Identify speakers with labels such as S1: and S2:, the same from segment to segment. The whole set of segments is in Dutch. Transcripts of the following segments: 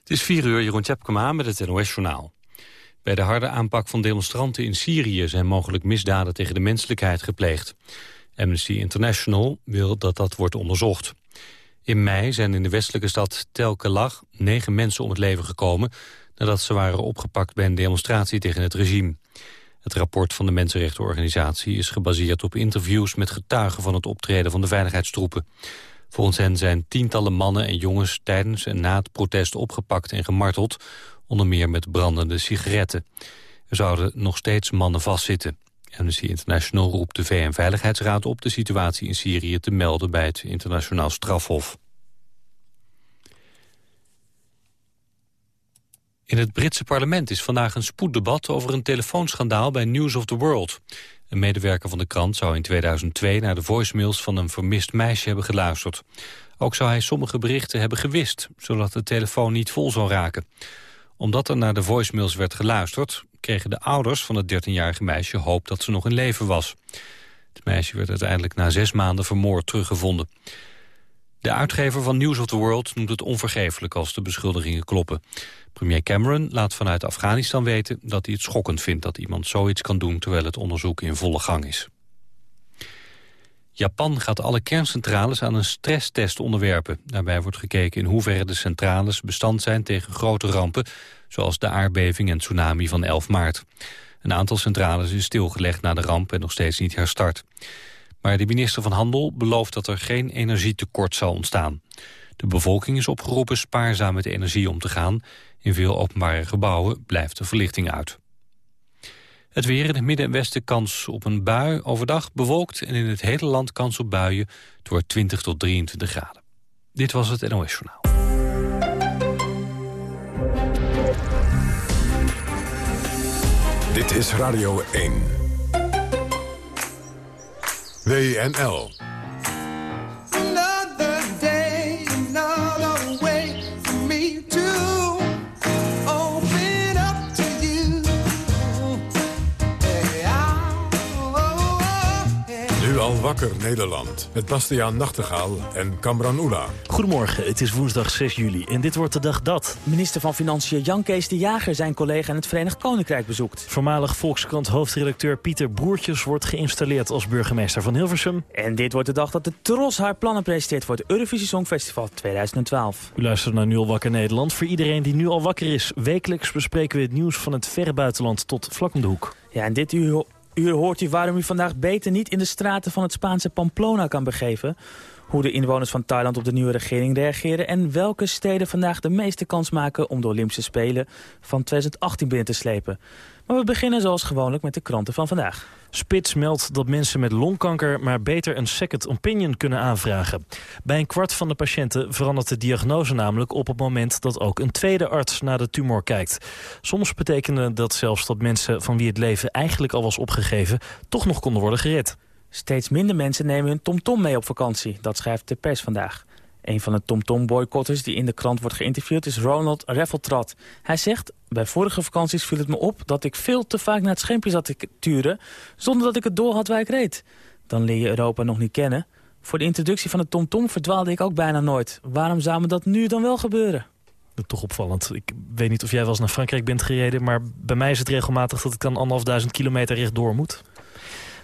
S1: Het is 4 uur, Jeroen Tjepkema met het NOS-journaal. Bij de harde aanpak van demonstranten in Syrië... zijn mogelijk misdaden tegen de menselijkheid gepleegd. Amnesty International wil dat dat wordt onderzocht. In mei zijn in de westelijke stad Tel Kelag negen mensen om het leven gekomen... nadat ze waren opgepakt bij een demonstratie tegen het regime. Het rapport van de Mensenrechtenorganisatie is gebaseerd op interviews... met getuigen van het optreden van de veiligheidstroepen. Volgens hen zijn tientallen mannen en jongens tijdens en na het protest opgepakt en gemarteld, onder meer met brandende sigaretten. Er zouden nog steeds mannen vastzitten. Amnesty International roept de VN-veiligheidsraad op de situatie in Syrië te melden bij het internationaal strafhof. In het Britse parlement is vandaag een spoeddebat over een telefoonschandaal bij News of the World. Een medewerker van de krant zou in 2002 naar de voicemails van een vermist meisje hebben geluisterd. Ook zou hij sommige berichten hebben gewist, zodat de telefoon niet vol zou raken. Omdat er naar de voicemails werd geluisterd, kregen de ouders van het 13-jarige meisje hoop dat ze nog in leven was. Het meisje werd uiteindelijk na zes maanden vermoord teruggevonden. De uitgever van News of the World noemt het onvergeeflijk als de beschuldigingen kloppen. Premier Cameron laat vanuit Afghanistan weten dat hij het schokkend vindt dat iemand zoiets kan doen terwijl het onderzoek in volle gang is. Japan gaat alle kerncentrales aan een stresstest onderwerpen. Daarbij wordt gekeken in hoeverre de centrales bestand zijn tegen grote rampen... zoals de aardbeving en tsunami van 11 maart. Een aantal centrales is stilgelegd na de ramp en nog steeds niet herstart. Maar de minister van Handel belooft dat er geen energietekort zal ontstaan. De bevolking is opgeroepen spaarzaam met energie om te gaan. In veel openbare gebouwen blijft de verlichting uit. Het weer in het midden en westen kans op een bui. Overdag bewolkt en in het hele land kans op buien. Het wordt 20 tot 23 graden. Dit was het NOS Journaal.
S2: Dit is Radio 1. WNL. Wakker Nederland. Met Bastiaan Nachtegaal en Kamran Oela.
S3: Goedemorgen, het is woensdag 6 juli en dit wordt de dag dat...
S4: Minister van Financiën Jan Kees de Jager zijn collega in het Verenigd Koninkrijk bezoekt.
S3: Voormalig Volkskrant hoofdredacteur Pieter Broertjes wordt geïnstalleerd als burgemeester van Hilversum.
S4: En dit wordt de dag dat de Tros haar plannen presenteert voor het Eurovisie Songfestival 2012.
S3: U luistert naar Nu al wakker Nederland. Voor iedereen die nu al wakker is, wekelijks bespreken we het nieuws van het verre buitenland tot vlak om de hoek.
S4: Ja, en dit uur u hoort u waarom u vandaag beter niet in de straten van het Spaanse Pamplona kan begeven. Hoe de inwoners van Thailand op de nieuwe regering reageren... en welke steden vandaag de meeste kans maken om de Olympische Spelen van 2018 binnen te slepen. Maar we beginnen zoals gewoonlijk met de kranten van vandaag.
S3: Spits meldt dat mensen met longkanker maar beter een second opinion kunnen aanvragen. Bij een kwart van de patiënten verandert de diagnose namelijk op het moment dat ook een tweede arts naar de tumor kijkt. Soms betekende dat zelfs dat mensen van wie het leven eigenlijk al was opgegeven toch nog konden worden gered.
S4: Steeds minder mensen nemen hun tomtom mee op vakantie, dat schrijft de pers vandaag. Een van de TomTom-boycotters die in de krant wordt geïnterviewd is Ronald Reffeltrat. Hij zegt, bij vorige vakanties viel het me op dat ik veel te vaak naar het schermpje zat te turen... zonder dat ik het door had waar ik reed. Dan leer je Europa nog niet kennen. Voor de introductie van de TomTom verdwaalde ik ook bijna nooit. Waarom zou me dat nu dan wel gebeuren?
S3: Toch opvallend. Ik weet niet of jij wel eens naar Frankrijk bent gereden... maar bij mij is het regelmatig dat ik dan anderhalfduizend kilometer rechtdoor moet.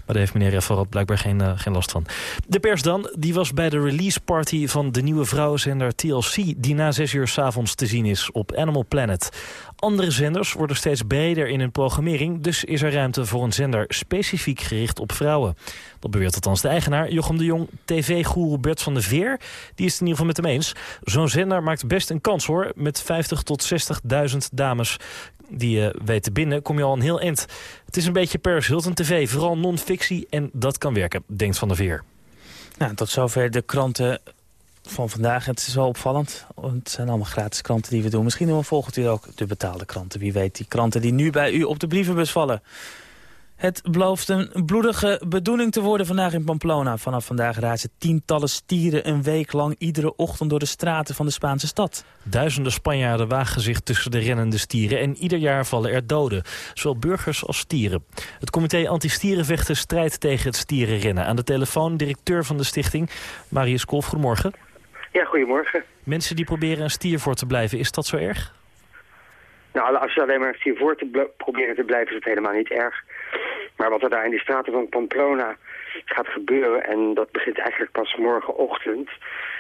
S3: Maar daar heeft meneer Refferat blijkbaar geen, uh, geen last van. De pers dan, die was bij de release party van de nieuwe vrouwenzender TLC... die na zes uur s'avonds te zien is op Animal Planet. Andere zenders worden steeds breder in hun programmering... dus is er ruimte voor een zender specifiek gericht op vrouwen. Dat beweert althans de eigenaar, Jochem de Jong. TV-goeroe Bert van de Veer, die is het in ieder geval met hem eens. Zo'n zender maakt best een kans hoor, met 50 tot 60.000 dames die je weet te binnen, kom je al een heel eind. Het is een beetje Paris TV, vooral non-fictie en dat kan werken, denkt Van der Veer.
S4: Nou, tot zover de kranten van vandaag. Het is wel opvallend. Het zijn allemaal gratis kranten die we doen. Misschien volgt u ook de betaalde kranten. Wie weet, die kranten die nu bij u op de brievenbus vallen. Het belooft een bloedige bedoeling te worden vandaag in Pamplona. Vanaf vandaag razen tientallen stieren een week lang iedere ochtend door de straten van de Spaanse stad.
S3: Duizenden Spanjaarden wagen zich tussen de rennende stieren en ieder jaar vallen er doden. Zowel burgers als stieren. Het comité Anti-Stierenvechten strijdt tegen het stierenrennen. Aan de telefoon directeur van de stichting, Marius Kolf, goedemorgen.
S5: Ja, goedemorgen.
S3: Mensen die proberen een stier voor te blijven, is dat zo erg?
S5: Nou, als ze alleen maar een stier voor te proberen te blijven, is het helemaal niet erg. Maar wat er daar in die straten van Pamplona gaat gebeuren, en dat begint eigenlijk pas morgenochtend.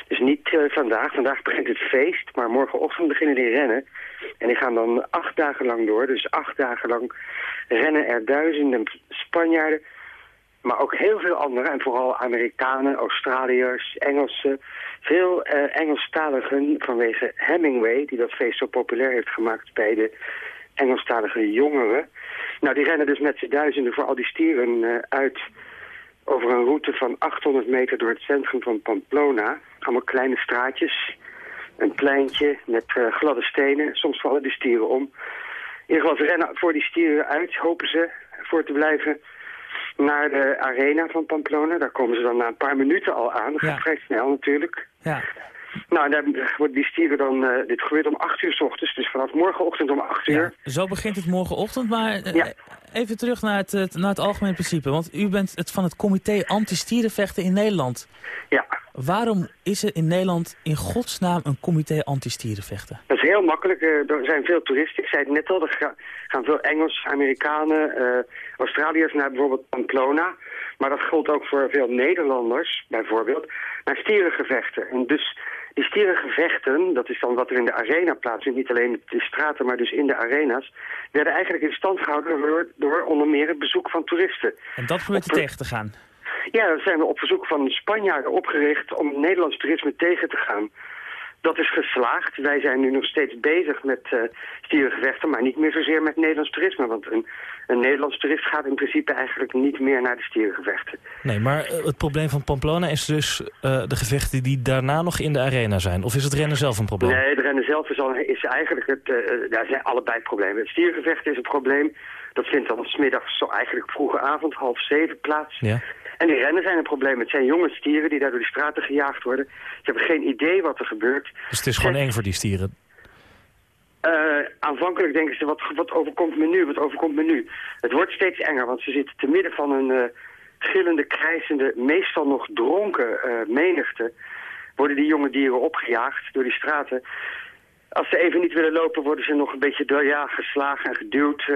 S5: Dus niet uh, vandaag, vandaag begint het feest, maar morgenochtend beginnen die rennen. En die gaan dan acht dagen lang door, dus acht dagen lang rennen er duizenden Spanjaarden, maar ook heel veel anderen, en vooral Amerikanen, Australiërs, Engelsen, veel uh, Engelstaligen vanwege Hemingway, die dat feest zo populair heeft gemaakt bij de Engelstalige jongeren. Nou, die rennen dus met z'n duizenden voor al die stieren uh, uit over een route van 800 meter door het centrum van Pamplona. Allemaal kleine straatjes, een pleintje met uh, gladde stenen. Soms vallen die stieren om. In ieder geval, ze rennen voor die stieren uit, hopen ze voor te blijven naar de arena van Pamplona. Daar komen ze dan na een paar minuten al aan. Dat gaat vrij snel natuurlijk.
S4: Ja.
S5: Nou, daar worden die stieren dan... Uh, dit gebeurt om 8 uur s ochtends, dus vanaf morgenochtend om 8 uur.
S4: Ja, zo begint het morgenochtend, maar uh, ja. even terug naar het, naar het algemeen principe. Want u bent het van het comité anti-stierenvechten in Nederland.
S5: Ja.
S4: Waarom is er in Nederland in godsnaam een comité anti-stierenvechten?
S5: Dat is heel makkelijk. Er zijn veel toeristen. Ik zei het net al, er gaan veel Engels, Amerikanen, Australiërs naar bijvoorbeeld Pamplona. Maar dat geldt ook voor veel Nederlanders, bijvoorbeeld, naar stierengevechten. En dus die stierengevechten, dat is dan wat er in de arena plaatsvindt, niet alleen in de straten, maar dus in de arena's, werden eigenlijk in stand gehouden door, door onder meer het bezoek van toeristen.
S4: En dat probeert u tegen te gaan?
S5: Ja, dat zijn we op verzoek van Spanjaarden opgericht om Nederlands toerisme tegen te gaan. Dat is geslaagd. Wij zijn nu nog steeds bezig met uh, stierengevechten, maar niet meer zozeer met Nederlands toerisme. Want een, een Nederlands toerist gaat in principe eigenlijk niet meer naar de stierengevechten.
S3: Nee, maar uh, het probleem van Pamplona is dus uh, de gevechten die daarna nog in de arena zijn. Of is het rennen zelf een probleem?
S5: Nee, het rennen zelf is, al, is eigenlijk het... daar zijn allebei problemen. Het stierengevecht is een probleem. Dat vindt dan smiddags zo eigenlijk vroege avond, half zeven plaats.
S3: Ja.
S5: En die rennen zijn een probleem. Het zijn jonge stieren die daar door de straten gejaagd worden. Ze hebben geen idee wat er gebeurt.
S3: Dus het is gewoon eng voor die stieren?
S5: Uh, aanvankelijk denken ze, wat, wat overkomt me nu, wat overkomt me nu? Het wordt steeds enger, want ze zitten te midden van een uh, gillende, krijzende, meestal nog dronken uh, menigte. Worden die jonge dieren opgejaagd door die straten. Als ze even niet willen lopen, worden ze nog een beetje door, ja, geslagen en geduwd.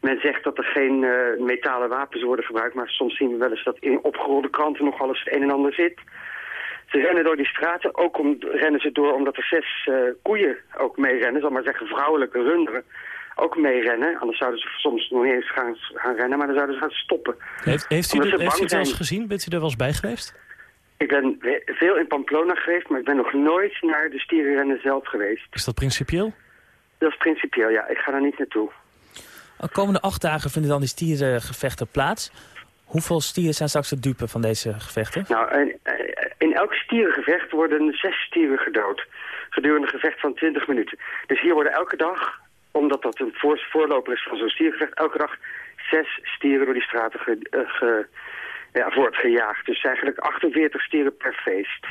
S5: Men zegt dat er geen uh, metalen wapens worden gebruikt, maar soms zien we wel eens dat in opgerolde kranten nog alles het een en ander zit. Ze rennen door die straten, ook om, rennen ze door omdat er zes uh, koeien ook meerennen, zal maar zeggen vrouwelijke runderen, ook meerennen. Anders zouden ze soms nog niet eens gaan, gaan rennen, maar dan zouden ze gaan stoppen.
S3: Heeft, heeft u, dit, heeft u het wel eens gezien? Bent u er wel eens bij geweest?
S5: Ik ben veel in Pamplona geweest, maar ik ben nog nooit naar de stierenrennen zelf geweest.
S3: Is dat principieel?
S5: Dat is principieel, ja. Ik ga daar niet naartoe.
S4: De komende acht dagen vinden dan die stierengevechten plaats. Hoeveel stieren zijn straks de dupe van deze gevechten?
S5: Nou, in, in elk stierengevecht worden zes stieren gedood. Gedurende een gevecht van 20 minuten. Dus hier worden elke dag, omdat dat een voorloper is van zo'n stierengevecht... elke dag zes stieren door die straten ge, uh, ge, ja, wordt gejaagd. Dus eigenlijk 48 stieren per feest.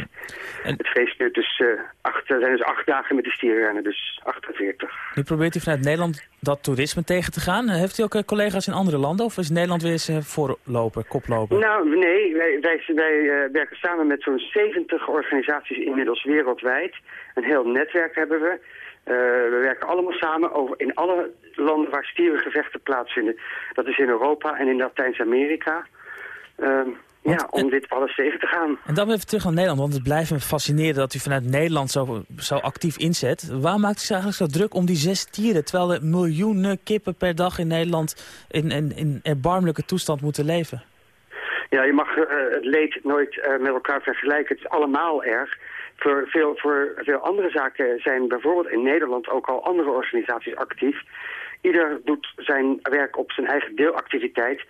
S5: En... Het feest duurt dus, uh, acht, zijn dus acht dagen met de stierenrennen, dus 48.
S4: Nu probeert u vanuit Nederland dat toerisme tegen te gaan. Heeft u ook collega's in andere landen of is Nederland weer eens voorloper, koploper?
S5: Nou, nee. Wij, wij, wij uh, werken samen met zo'n 70 organisaties inmiddels wereldwijd. Een heel netwerk hebben we. Uh, we werken allemaal samen over in alle landen waar stierengevechten plaatsvinden. Dat is in Europa en in Latijns-Amerika. Uh, ja, om en, dit alles tegen te gaan.
S4: En dan even terug naar Nederland, want het blijft me fascineren dat u vanuit Nederland zo, zo actief inzet. Waar maakt u zich eigenlijk zo druk om die zes tieren, terwijl er miljoenen kippen per dag in Nederland in, in, in erbarmelijke toestand moeten leven?
S5: Ja, je mag uh, het leed nooit uh, met elkaar vergelijken. Het is allemaal erg. Voor veel, voor veel andere zaken zijn bijvoorbeeld in Nederland ook al andere organisaties actief. Ieder doet zijn werk op zijn eigen deelactiviteit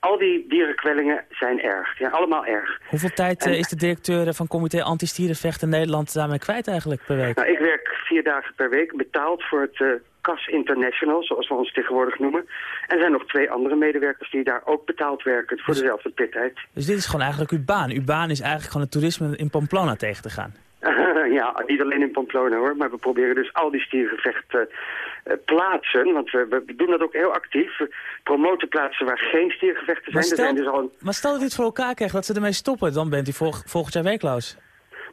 S5: al die dierenkwellingen zijn erg. Ja, allemaal erg.
S4: Hoeveel tijd en, is de directeur van comité Anti-Stierenvechten Nederland daarmee kwijt eigenlijk per week?
S5: Nou, ik werk vier dagen per week betaald voor het uh, CAS International, zoals we ons tegenwoordig noemen. En er zijn nog twee andere medewerkers die daar ook betaald werken voor dus, dezelfde pitheid.
S4: Dus dit is gewoon eigenlijk uw baan? Uw baan is eigenlijk gewoon het toerisme in Pamplona tegen te gaan?
S5: ja, niet alleen in Pamplona hoor, maar we proberen dus al die stierengevechten plaatsen. Want we, we, doen dat ook heel actief. We promoten plaatsen waar geen stiergevechten zijn.
S4: Maar stel,
S5: er zijn dus al een...
S4: maar stel dat u het voor elkaar krijgt, dat ze ermee stoppen, dan bent u volg, volgend jaar werkloos.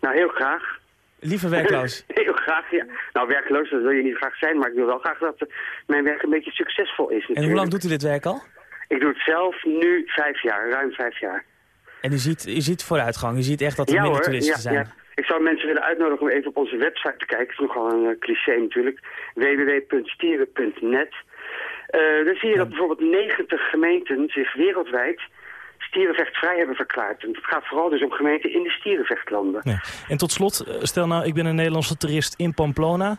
S5: Nou, heel graag.
S4: Liever werkloos?
S5: Heel graag, ja. Nou, werkloos, dat wil je niet graag zijn, maar ik wil wel graag dat eh, mijn werk een beetje succesvol is natuurlijk.
S4: En hoe lang doet u dit werk al?
S5: Ik doe het zelf nu vijf jaar, ruim vijf jaar.
S4: En u ziet, u ziet vooruitgang, u ziet echt dat er
S5: ja,
S4: minder
S5: hoor,
S4: toeristen
S5: ja,
S4: zijn.
S5: Ja. Ik zou mensen willen uitnodigen om even op onze website te kijken. Het is nogal een uh, cliché natuurlijk. www.stieren.net. Uh, dan zie je dat bijvoorbeeld 90 gemeenten zich wereldwijd stierenvechtvrij hebben verklaard. En het gaat vooral dus om gemeenten in de stierenvechtlanden.
S3: Ja. En tot slot, stel nou, ik ben een Nederlandse toerist in Pamplona.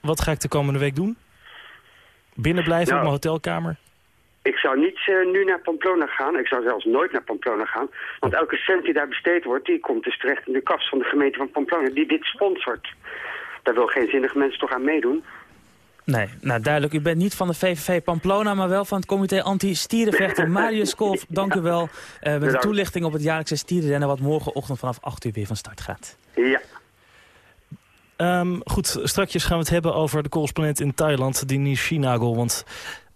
S3: Wat ga ik de komende week doen? Binnen blijven
S5: nou,
S3: op mijn hotelkamer?
S5: Ik zou niet uh, nu naar Pamplona gaan. Ik zou zelfs nooit naar Pamplona gaan. Want elke cent die daar besteed wordt, die komt dus terecht in de kas van de gemeente van Pamplona. Die dit sponsort. Daar wil geen zinnige mensen toch aan meedoen.
S4: Nee, nou duidelijk. U bent niet van de VVV Pamplona, maar wel van het comité anti-stierenvechten. Marius Kolf, dank u wel. Uh, met de toelichting op het jaarlijkse stierenrennen... wat morgenochtend vanaf 8 uur weer van start gaat.
S5: Ja.
S3: Um, goed, straks gaan we het hebben over de correspondent in Thailand, die Nishinagel. Want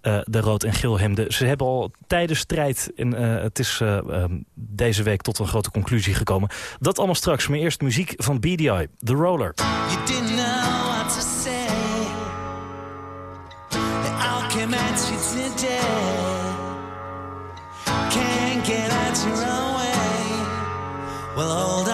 S3: uh, de rood- en geelhemden, ze hebben al tijden strijd. En uh, het is uh, um, deze week tot een grote conclusie gekomen. Dat allemaal straks, maar eerst muziek van BDI, The Roller.
S6: You didn't know what to say. Come at you today. Can't get out your own way. Well, hold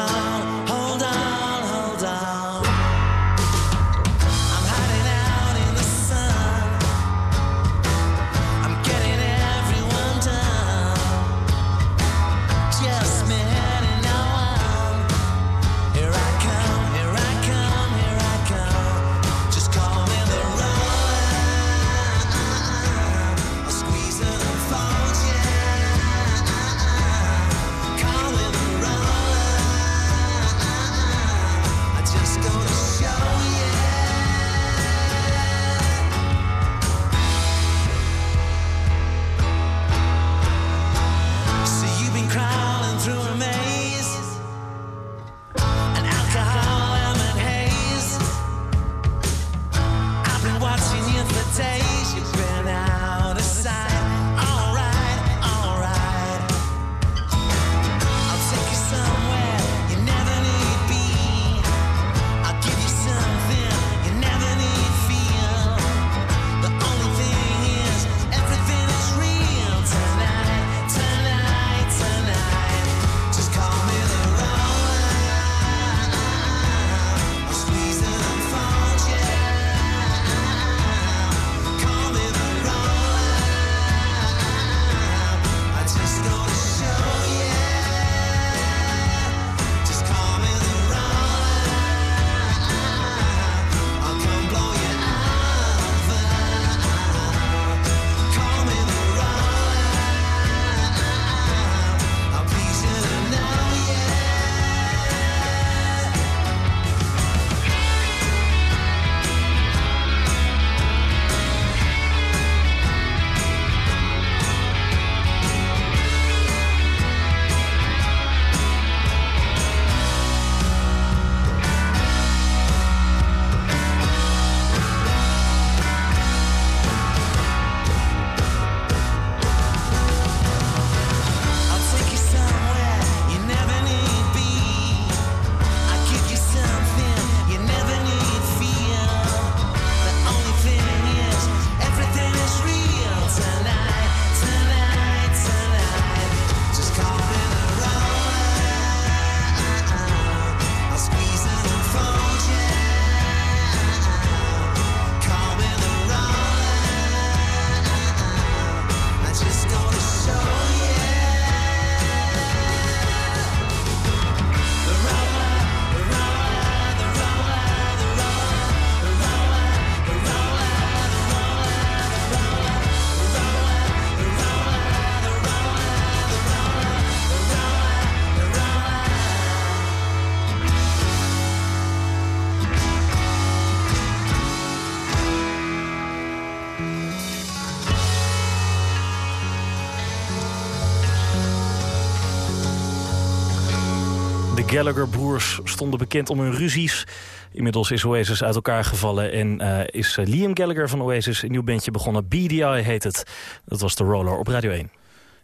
S3: Gallagher-broers stonden bekend om hun ruzies. Inmiddels is Oasis uit elkaar gevallen en eh, is eh, Liam Gallagher van Oasis een nieuw bandje begonnen. BDI heet het. Dat was de Roller op Radio 1.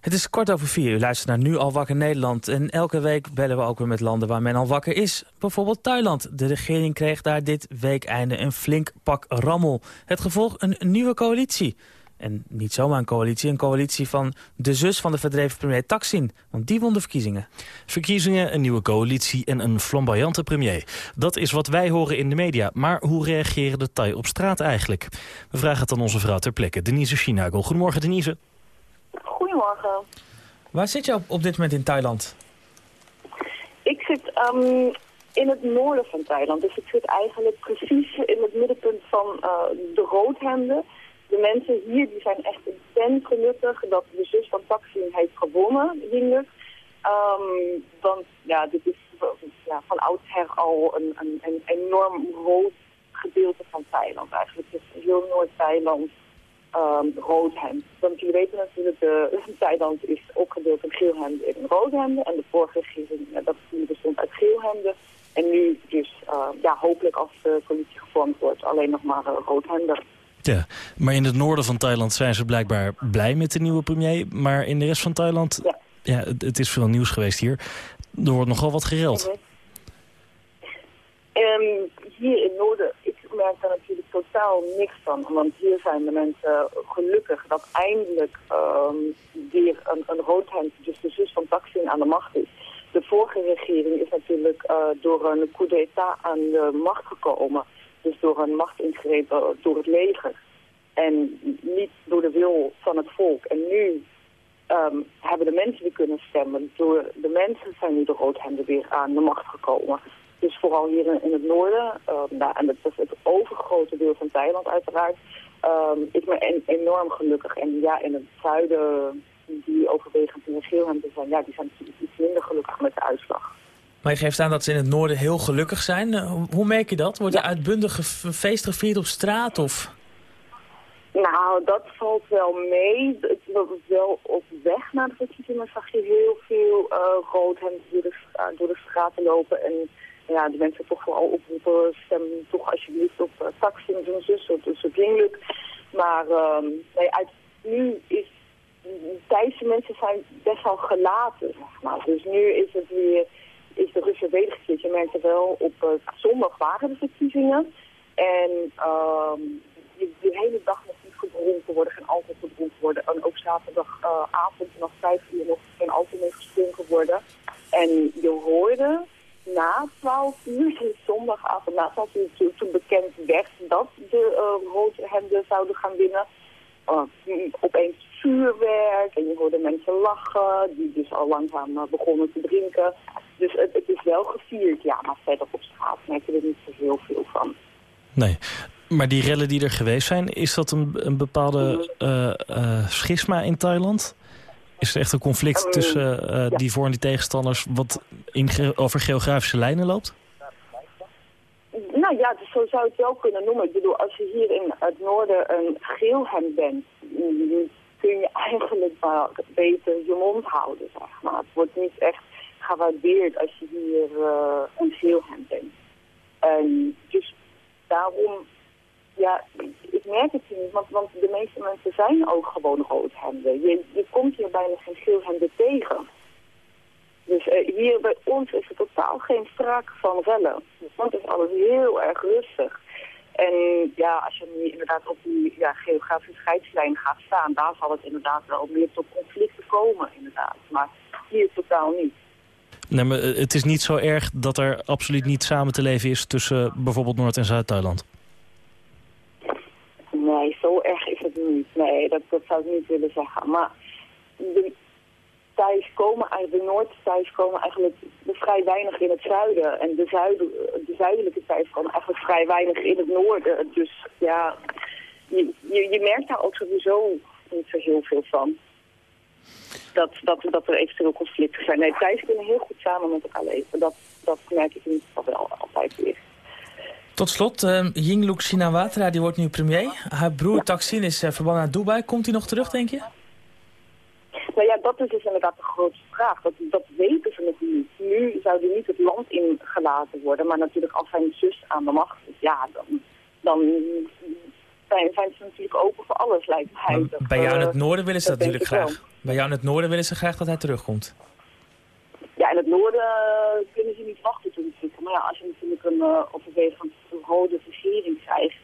S4: Het is kwart over vier. U luistert naar Nu al wakker Nederland. En elke week bellen we ook weer met landen waar men al wakker is. Bijvoorbeeld Thailand. De regering kreeg daar dit weekeinde een flink pak rammel. Het gevolg een nieuwe coalitie. En niet zomaar een coalitie, een coalitie van de zus van de verdreven premier Taksin. Want die won de verkiezingen.
S3: Verkiezingen, een nieuwe coalitie en een flamboyante premier. Dat is wat wij horen in de media. Maar hoe reageren de Thai op straat eigenlijk? We vragen het aan onze vrouw ter plekke, Denise Chinagel. Goedemorgen, Denise.
S7: Goedemorgen.
S4: Waar zit je op, op dit moment in Thailand?
S7: Ik zit ehm, in het noorden van Thailand. Dus ik zit eigenlijk precies in het middenpunt van eh, de roodhemden. De mensen hier die zijn echt intens gelukkig dat de zus van Taksin heeft gewonnen, Yingluck. Ehm want ja, dit is ja, van oudsher al een, een, enorm rood gedeelte van Thailand. Eigenlijk is heel Noord-Thailand um, roodhemd. Want jullie weten natuurlijk, de Thailand is opgedeeld in geelhemden en roodhemden. En de vorige regering, ja, dat bestond uit geelhemden. En nu dus, ja, hopelijk als de politie gevormd wordt, alleen nog maar uh, roodhemden.
S3: Ja, maar in het noorden van Thailand zijn ze blijkbaar blij met de nieuwe premier. Maar in de rest van Thailand, ja, ja het, is veel nieuws geweest hier. Er wordt nogal wat gereld.
S7: -hmm. um, hier in het noorden, ik merk daar natuurlijk totaal niks van. Want hier zijn de mensen gelukkig dat eindelijk um, weer een, een roodhemd, dus de zus van Taksin, aan de macht is. De vorige regering is natuurlijk uh, door een coup d'état aan de macht gekomen. Dus door een macht ingrepen door het leger. En niet door de wil van het volk. En nu um, hebben de mensen weer kunnen stemmen. Door de mensen zijn nu de roodhemden weer aan de macht gekomen. Dus vooral hier in, het noorden, um, nou, en dat is het overgrote deel van Thailand uiteraard, um, is men en, enorm gelukkig. En ja, in het zuiden, die overwegend in de geelhemden zijn, ja, die zijn iets minder gelukkig met de uitslag.
S4: Maar je geeft aan dat ze in het noorden heel gelukkig zijn. Uh, hoe merk je dat? Wordt er uitbundig feest gevierd op straat? Of?
S7: Nou, dat valt wel mee. Het was wel op weg naar de verkiezingen zag je heel veel uh, roodhemden door de, uh, door de straten lopen. En ja, de mensen toch vooral oproepen, stem toch alsjeblieft op uh, Taksim, zijn zus, dus het Yingluck. Maar um, nee, uit, nu is, Thaise mensen zijn best wel gelaten, zeg maar. Dus nu is het weer is de Russen wedergekeerd. Je merkt wel, op uh, zondag waren de verkiezingen. En um, de, hele dag nog niet gedronken worden, geen alcohol gedronken worden. En ook zaterdagavond vanaf vijf uur nog geen alcohol meer geschonken worden. En je hoorde na 12 uur, zondagavond na 12 uur, toen, bekend werd dat de uh, roodhemden zouden gaan winnen. Uh, opeens vuurwerk en je hoorde mensen lachen, die dus al langzaam uh, begonnen te drinken. Dus het, het, is wel gevierd, ja, maar verder op straat merk je er niet zo heel veel van.
S3: Nee, maar die rellen die er geweest zijn, is dat een, een bepaalde uh, uh, schisma in Thailand? Is er echt een conflict um, tussen uh, ja. die voor- en die tegenstanders wat in ge over geografische lijnen loopt?
S7: Nou ja, dus zo zou je het wel kunnen noemen. Ik bedoel, als je hier in het noorden een geelhemd bent, kun je eigenlijk maar beter je mond houden, zeg maar. Het wordt niet echt gewaardeerd als je hier uh, een geelhemd bent. En dus daarom, ja, ik merk het niet, want, want de meeste mensen zijn ook gewoon roodhemden. Je, je komt hier bijna geen geelhemden tegen. Dus uh, hier bij ons is er totaal geen sprake van rellen. Want het is alles heel erg rustig. En ja, als je nu inderdaad op die ja, geografische scheidslijn gaat staan, daar zal het inderdaad wel meer tot conflicten komen, inderdaad. Maar hier totaal niet.
S3: Nee, maar het is niet zo erg dat er absoluut niet samen te leven is tussen bijvoorbeeld Noord- en Zuid-Thailand?
S7: Nee, zo erg is het niet. Nee, dat, dat zou ik niet willen zeggen. Maar de Thais komen eigenlijk, de Noord-Thais komen eigenlijk vrij weinig in het zuiden. En de, zuiden, de zuidelijke Thais komen eigenlijk vrij weinig in het noorden. Dus ja, je, je, je merkt daar ook sowieso niet zo heel veel van dat, dat, dat er eventueel conflicten zijn. Nee, Thais kunnen heel goed samen met elkaar leven. Dat, dat merk ik in ieder geval wel altijd weer.
S4: Tot slot, uh, Yingluck Shinawatra, die wordt nu premier. Haar broer ja. Taksin is uh, verbannen naar Dubai. Komt hij nog terug, denk je?
S7: Nou ja, dat is dus inderdaad de grootste vraag. Dat, dat weten ze nog niet. Nu zou hij niet het land ingelaten worden. Maar natuurlijk als zijn zus aan de macht is, ja, dan, dan zijn, zijn ze natuurlijk open voor alles, lijkt mij.
S4: Bij jou in het noorden willen ze dat, dat natuurlijk graag. Bij jou in het noorden willen ze graag dat hij terugkomt.
S7: Ja, in het noorden eh, kunnen ze niet wachten tot terugkomt. Maar ja, als je natuurlijk een uh, overwegend rode regering krijgt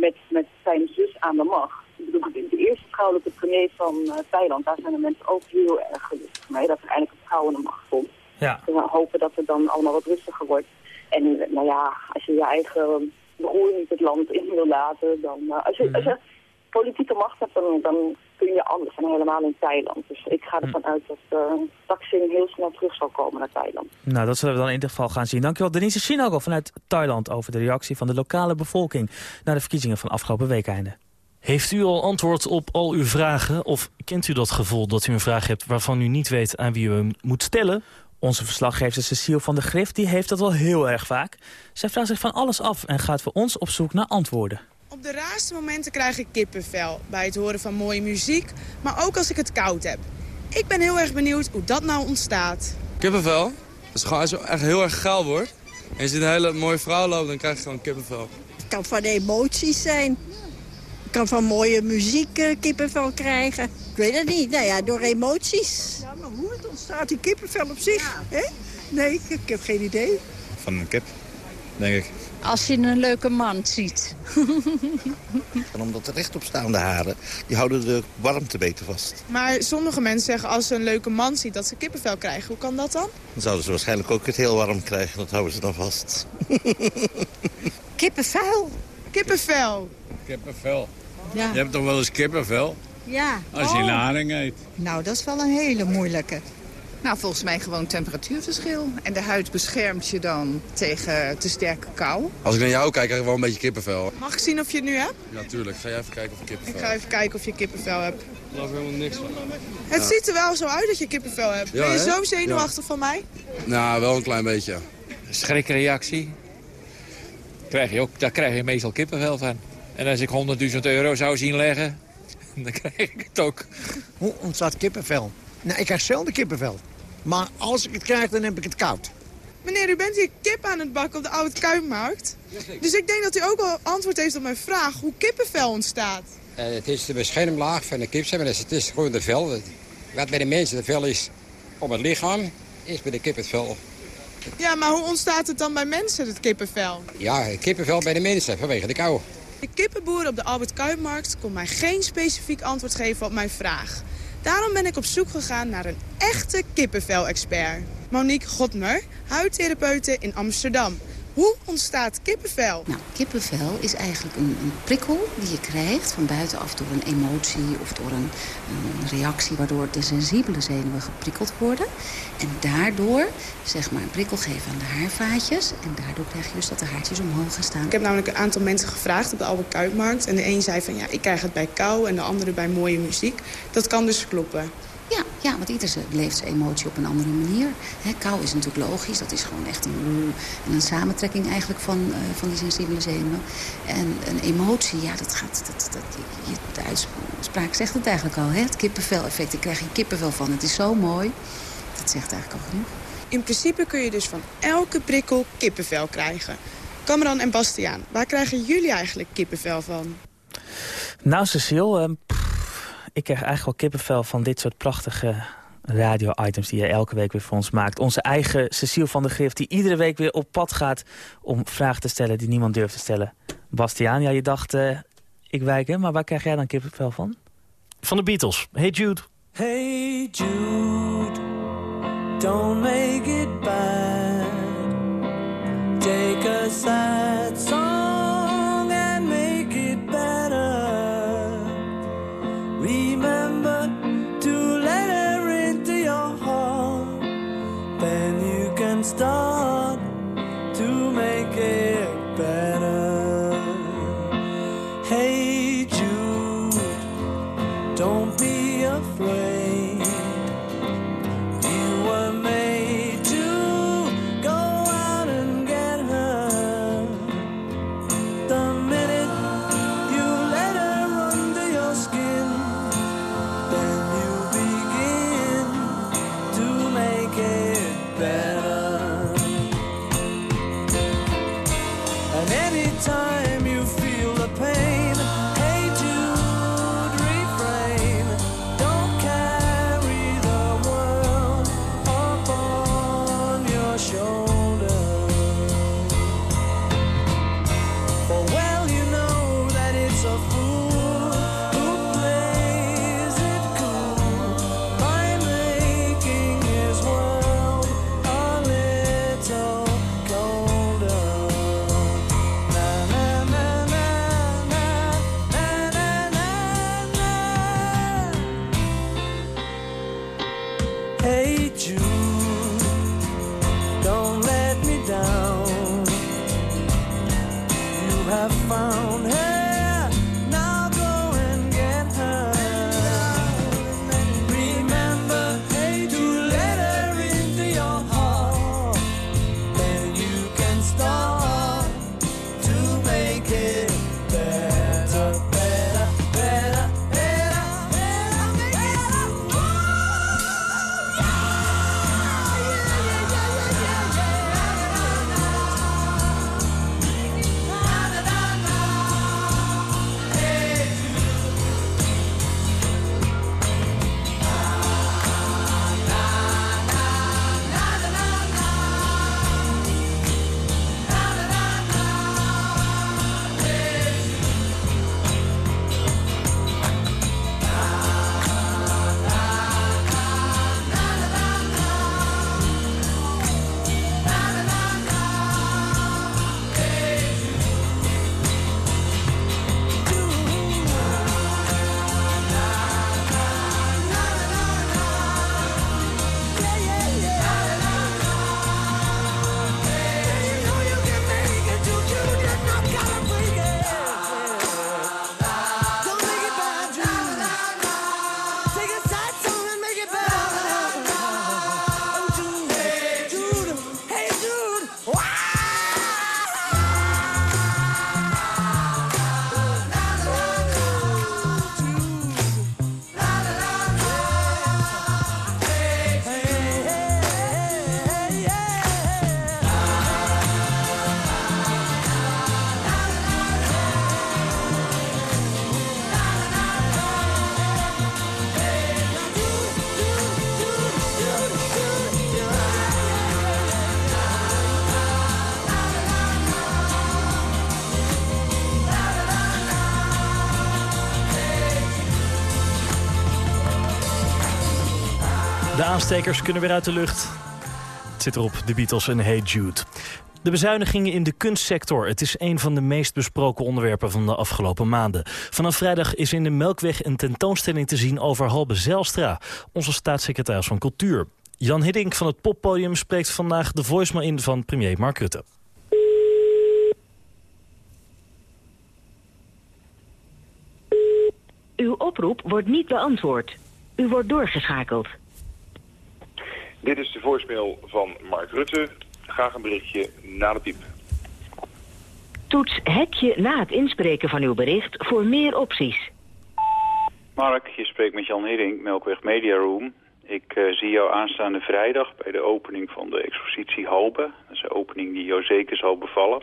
S7: met, met zijn zus aan de macht. De, de eerste vrouwelijke premier van uh, Thailand, daar zijn de mensen ook heel erg gelukkig mee. Dat er eindelijk een vrouw aan de macht komt.
S4: Ja.
S7: We hopen dat het dan allemaal wat rustiger wordt. En nou ja, als je je eigen broer niet het land in wil laten, dan... Uh, als, je, als je politieke macht hebt, dan, dan kun je anders. En helemaal in Thailand. Dus ik ga ervan uit dat uh, Taksin heel snel terug zal komen naar Thailand.
S4: Nou, dat zullen we dan in ieder geval gaan zien. Dankjewel Denise Sinago vanuit Thailand over de reactie van de lokale bevolking naar de verkiezingen van afgelopen weekeinde.
S3: Heeft u al antwoord op al uw vragen? Of kent u dat gevoel dat u een vraag hebt waarvan u niet weet aan wie u hem moet stellen?
S4: Onze verslaggever Cecile van der Grift die heeft dat wel heel erg vaak. Zij vraagt zich van alles af en gaat voor ons op zoek naar antwoorden.
S8: Op de raarste momenten krijg ik kippenvel. Bij het horen van mooie muziek, maar ook als ik het koud heb. Ik ben heel erg benieuwd hoe dat nou ontstaat.
S9: Kippenvel? Dat is gewoon als je echt heel erg geil wordt. En je ziet een hele mooie vrouw lopen, dan krijg je gewoon kippenvel.
S10: Het kan van emoties zijn. Kan van mooie muziek uh, kippenvel krijgen. Ik weet het niet. Nou ja, door emoties.
S11: Ja, maar hoe het ontstaat, die kippenvel op zich? Ja. Hè? Nee, ik heb geen idee.
S12: Van een kip, denk ik.
S13: Als je een leuke man ziet.
S12: en omdat de rechtopstaande haren, die houden de warmte beter vast.
S8: Maar sommige mensen zeggen als ze een leuke man ziet dat ze kippenvel krijgen. Hoe kan dat dan?
S12: Dan zouden ze waarschijnlijk ook het heel warm krijgen. Dat houden ze dan vast.
S10: kippenvel.
S8: Kippenvel.
S14: Kippenvel. Ja. Je hebt toch wel eens kippenvel?
S10: Ja.
S14: Als je oh. naring eet.
S10: Nou, dat is wel een hele moeilijke.
S15: Nou, volgens mij gewoon temperatuurverschil. En de huid beschermt je dan tegen te sterke kou.
S9: Als ik naar jou kijk, krijg ik wel een beetje kippenvel.
S8: Mag ik zien of je het nu hebt?
S9: Ja, tuurlijk. Ga jij even kijken of je kippenvel
S8: hebt. Ik ga even kijken of je kippenvel hebt. Ik
S9: geloof helemaal niks van.
S8: Het ja. ziet er wel zo uit dat je kippenvel hebt. Ja, ben je hè? zo zenuwachtig ja. van mij?
S9: Nou, wel een klein beetje.
S16: Schrikreactie. Krijg je ook, daar krijg je meestal kippenvel van. En als ik 100.000 euro zou zien leggen, dan krijg ik het ook.
S11: Hoe ontstaat kippenvel? Nou, ik krijg zelden kippenvel. Maar als ik het krijg, dan heb ik het koud.
S8: Meneer, u bent hier kip aan het bakken op de Oude Kuipmarkt. Dus ik denk dat u ook al antwoord heeft op mijn vraag hoe kippenvel ontstaat.
S17: Uh, het is de beschermlaag van de kip, maar het is gewoon de vel. Wat bij de mensen de vel is op het lichaam, is bij de kip het vel.
S8: Ja, maar hoe ontstaat het dan bij mensen, het kippenvel?
S17: Ja, kippenvel bij de mensen, vanwege de kou.
S8: De kippenboer op de Albert Kuipmarkt kon mij geen specifiek antwoord geven op mijn vraag. Daarom ben ik op zoek gegaan naar een echte kippenvel-expert. Monique Godmer, huidtherapeute in Amsterdam. Hoe ontstaat kippenvel?
S18: Nou, kippenvel is eigenlijk een, een, prikkel die je krijgt van buitenaf door een emotie of door een, een, reactie waardoor de sensibele zenuwen geprikkeld worden. En daardoor zeg maar een prikkel geven aan de haarvaatjes. En daardoor krijg je dus dat de haartjes omhoog gaan staan.
S8: Ik heb namelijk een aantal mensen gevraagd op de Albert Kuipmarkt. En de een zei van ja, ik krijg het bij kou en de andere bij mooie muziek. Dat kan dus kloppen.
S18: Ja, ja, want ieder leeft zijn emotie op een andere manier. He, kou is natuurlijk logisch. Dat is gewoon echt een, een samentrekking eigenlijk van, uh, van die sensibele zenuwen. En een emotie, ja, dat gaat... Dat, dat, je, de uitspraak zegt het eigenlijk al. Hè? Het kippenvel-effect. Ik krijg je kippenvel van. Het is zo mooi. Dat zegt eigenlijk al genoeg.
S8: In principe kun je dus van elke prikkel kippenvel krijgen. Cameron en Bastiaan, waar krijgen jullie eigenlijk kippenvel van?
S4: Nou, Cecile... Uh, ik krijg eigenlijk wel kippenvel van dit soort prachtige radio-items die je elke week weer voor ons maakt. Onze eigen Cecile van der Grift die iedere week weer op pad gaat om vragen te stellen die niemand durft te stellen. Bastiaan, ja, je dacht, uh, ik wijk hè, maar waar krijg jij dan kippenvel van?
S3: Van de Beatles. Hey Jude.
S6: Hey Jude, don't make it bad. Take a sad song Remember to let her into your heart. Then you can start
S3: aanstekers kunnen weer uit de lucht. Het zit erop, de Beatles en Hey Jude. De bezuinigingen in de kunstsector. Het is een van de meest besproken onderwerpen van de afgelopen maanden. Vanaf vrijdag is in de Melkweg een tentoonstelling te zien over Halbe Zijlstra, onze staatssecretaris van Cultuur. Jan Hiddink van het poppodium spreekt vandaag de voicemail in van premier Mark Rutte.
S19: Uw oproep wordt niet beantwoord. U wordt doorgeschakeld.
S20: Dit is de voicemail van Mark Rutte. Graag een berichtje na de piep.
S19: Toets hekje na het inspreken van uw bericht voor meer opties.
S21: Mark, je spreekt met Jan Hiddink, Melkweg Media Room. Ik eh, zie jou aanstaande vrijdag bij de opening van de expositie Halbe. Dat is een opening die jou zeker zal bevallen.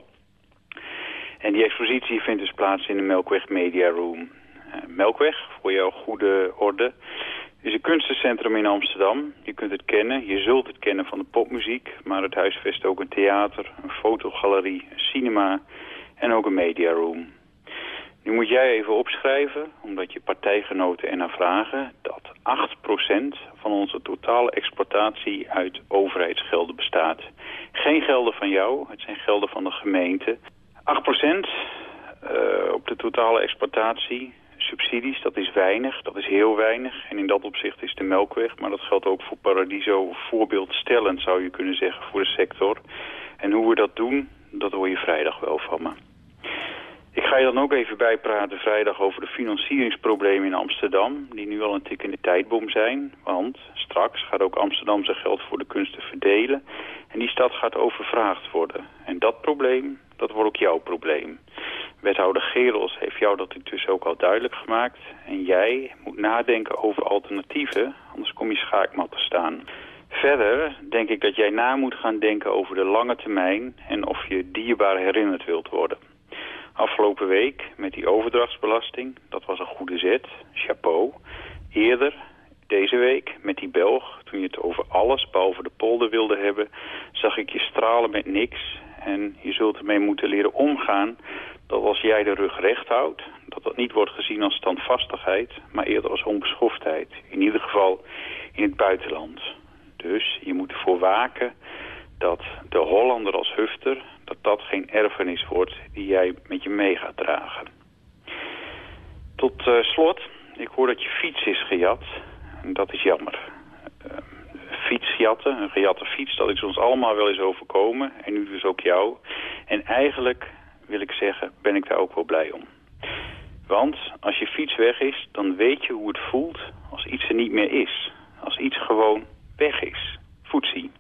S21: En die expositie vindt dus plaats in de Melkweg Media Room. Eh, Melkweg, voor jouw goede orde, is een kunstencentrum in Amsterdam. Je kunt het kennen, je zult het kennen van de popmuziek, maar het huisvest ook een theater, een fotogalerie, een cinema en ook een mediaroom. Nu moet jij even opschrijven, omdat je partijgenoten ernaar vragen, dat 8% van onze totale exploitatie uit overheidsgelden bestaat. Geen gelden van jou, het zijn gelden van de gemeente. 8% eh, op de totale exploitatie, subsidies, dat is weinig, dat is heel weinig. En in dat opzicht is de melkweg, maar dat geldt ook voor Paradiso, voorbeeldstellend zou je kunnen zeggen voor de sector. En hoe we dat doen, dat hoor je vrijdag wel van me. Ik ga je dan ook even bijpraten vrijdag over de financieringsproblemen in Amsterdam, die nu al een tik in de tijdbom zijn. Want straks gaat ook Amsterdam zijn geld voor de kunsten verdelen en die stad gaat overvraagd worden. En dat probleem, dat wordt ook jouw probleem. Wethouder Gerels heeft jou dat intussen ook al duidelijk gemaakt. En jij moet nadenken over alternatieven, anders kom je schaakmat te staan. Verder denk ik dat jij na moet gaan denken over de lange termijn en of je dierbaar herinnerd wilt worden. Afgelopen week met die overdrachtsbelasting, dat was een goede zet, chapeau. Eerder, deze week, met die Belg, toen je het over alles behalve de polder wilde hebben, zag ik je stralen met niks. En je zult ermee moeten leren omgaan dat als jij de rug recht houdt, dat dat niet wordt gezien als standvastigheid, maar eerder als onbeschoftheid. In ieder geval in het buitenland. Dus je moet ervoor waken dat de Hollander als hufter, dat dat geen erfenis wordt die jij met je mee gaat dragen. Tot uh, slot, ik hoor dat je fiets is gejat. En dat is jammer. Uh, een gejatte fiets, dat is ons allemaal wel eens overkomen. En nu dus ook jou. En eigenlijk wil ik zeggen, ben ik daar ook wel blij om. Want als je fiets weg is, dan weet je hoe het voelt als iets er niet meer is. Als iets gewoon weg is. Voetzie.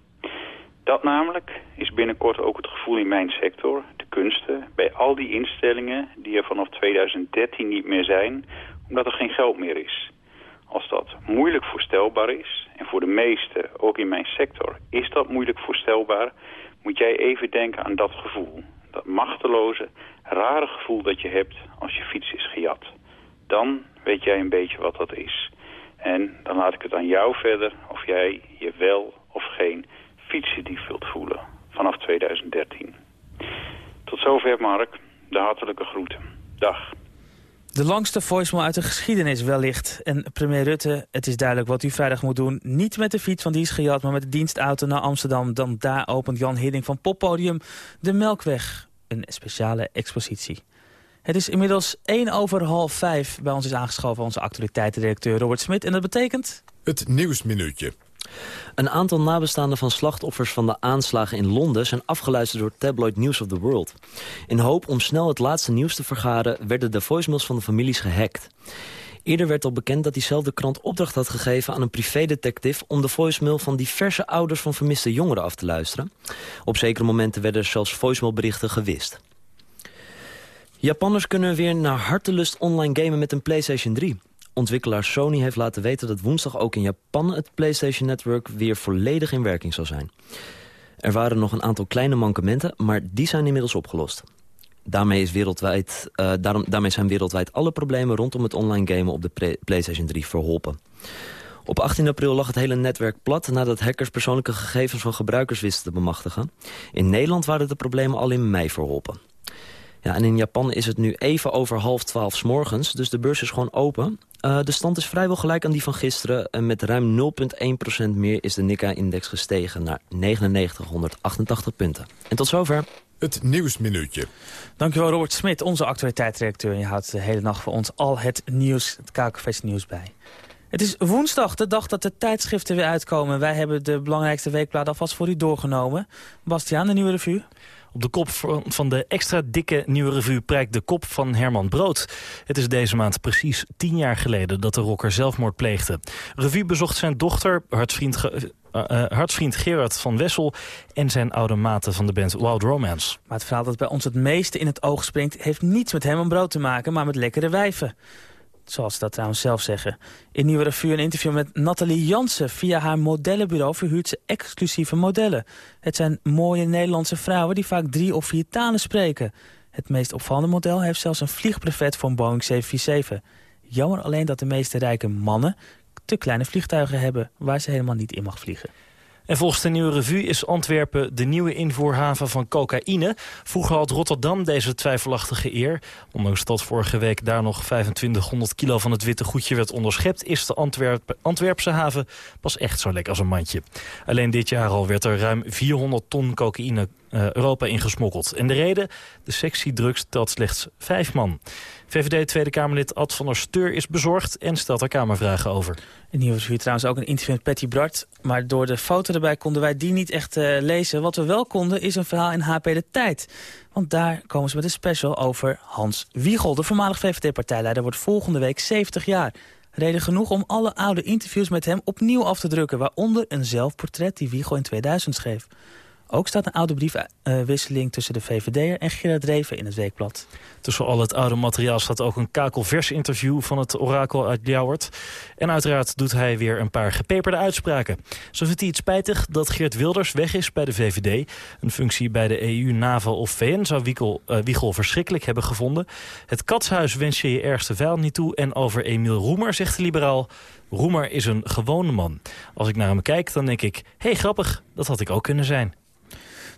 S21: Dat namelijk is binnenkort ook het gevoel in mijn sector, de kunsten, bij al die instellingen die er vanaf 2013 niet meer zijn, omdat er geen geld meer is. Als dat moeilijk voorstelbaar is, en voor de meesten, ook in mijn sector, is dat moeilijk voorstelbaar, moet jij even denken aan dat gevoel. Dat machteloze, rare gevoel dat je hebt als je fiets is gejat. Dan weet jij een beetje wat dat is. En dan laat ik het aan jou verder of jij je wel of geen fietsendief wilt voelen vanaf 2013. Tot zover Mark, de hartelijke groeten. Dag.
S4: De langste voicemail uit de geschiedenis wellicht. En premier Rutte, het is duidelijk wat u vrijdag moet doen. Niet met de fiets, want die is gejat, maar met de dienstauto naar Amsterdam. Dan daar opent Jan Hidding van Poppodium de Melkweg. Een speciale expositie. Het is inmiddels 1 over half 5. Bij ons is aangeschoven onze actualiteitendirecteur Robert Smit. En dat betekent...
S2: Het Nieuwsminuutje.
S22: Een aantal nabestaanden van slachtoffers van de aanslagen in Londen... zijn afgeluisterd door tabloid News of the World. In hoop om snel het laatste nieuws te vergaren... werden de voicemails van de families gehackt. Eerder werd al bekend dat diezelfde krant opdracht had gegeven aan een privédetective... om de voicemail van diverse ouders van vermiste jongeren af te luisteren. Op zekere momenten werden zelfs voicemailberichten gewist. Japanners kunnen weer naar hartelust online gamen met een PlayStation 3. Ontwikkelaar Sony heeft laten weten dat woensdag ook in Japan het PlayStation Network weer volledig in werking zal zijn. Er waren nog een aantal kleine mankementen, maar die zijn inmiddels opgelost. Daarmee, is wereldwijd, daarom, daarmee zijn wereldwijd alle problemen rondom het online gamen op de PlayStation 3 verholpen. Op 18 april lag het hele netwerk plat nadat hackers persoonlijke gegevens van gebruikers wisten te bemachtigen. In Nederland waren de problemen al in mei verholpen. Ja, en in Japan is het nu even over half twaalf s morgens, dus de beurs is gewoon open. Uh, de stand is vrijwel gelijk aan die van gisteren. En met ruim 0,1% meer is de Nikkei-index gestegen naar 9988 punten. En tot zover.
S2: Het Nieuwsminuutje.
S4: Dankjewel Robert Smit, onze actualiteitsdirecteur. Je houdt de hele nacht voor ons al het nieuws, het KKV's nieuws bij. Het is woensdag, de dag dat de tijdschriften weer uitkomen. Wij hebben de belangrijkste weekblad alvast voor u doorgenomen. Bastiaan, de nieuwe revue?
S3: Op de kop van de extra dikke nieuwe revue prijkt de kop van Herman Brood. Het is deze maand precies tien jaar geleden dat de rocker zelfmoord pleegde. Revue bezocht zijn dochter, hartsvriend, uh, uh, hartsvriend Gerard van Wessel... en zijn oude maten van de band Wild Romance.
S4: Maar het verhaal dat bij ons het meeste in het oog springt... heeft niets met Herman Brood te maken, maar met lekkere wijven zoals ze dat trouwens zelf zeggen. In Nieuwe Revue een interview met Nathalie Jansen. Via haar modellenbureau verhuurt ze exclusieve modellen. Het zijn mooie Nederlandse vrouwen die vaak drie of vier talen spreken. Het meest opvallende model heeft zelfs een vliegbrevet een Boeing 747. Jammer alleen dat de meeste rijke mannen te kleine vliegtuigen hebben... waar ze helemaal niet in mag vliegen.
S3: En volgens de nieuwe revue is Antwerpen de nieuwe invoerhaven van cocaïne. Vroeger had Rotterdam deze twijfelachtige eer. Ondanks dat vorige week daar nog 2500 kilo van het witte goedje werd onderschept... is de Antwerp Antwerpse haven pas echt zo lekker als een mandje. Alleen dit jaar al werd er ruim 400 ton cocaïne Europa ingesmokkeld. En de reden? De sectiedrugs telt slechts vijf man. VVD Tweede Kamerlid Ad van der Steur is bezorgd en stelt er Kamervragen over.
S4: In Nieuwsvuur trouwens ook een interview met Patty Bart. Maar door de foto erbij konden wij die niet echt uh, lezen. Wat we wel konden is een verhaal in HP De Tijd. Want daar komen ze met een special over Hans Wiegel. De voormalig VVD-partijleider wordt volgende week 70 jaar. Reden genoeg om alle oude interviews met hem opnieuw af te drukken. Waaronder een zelfportret die Wiegel in 2000 schreef. Ook staat een oude briefwisseling tussen de VVD'er en Gerard Reven in het weekblad.
S3: Tussen al het oude materiaal staat ook een kakelvers interview van het orakel uit Ljouwert. En uiteraard doet hij weer een paar gepeperde uitspraken. Zo vindt hij het spijtig dat Geert Wilders weg is bij de VVD. Een functie bij de EU, NAVO of VN zou Wiegel, uh, Wiegel verschrikkelijk hebben gevonden. Het katshuis wens je je ergste vijand niet toe. En over Emiel Roemer zegt de liberaal... Roemer is een gewone man. Als ik naar hem kijk, dan denk ik... hey, grappig, dat had ik ook kunnen zijn.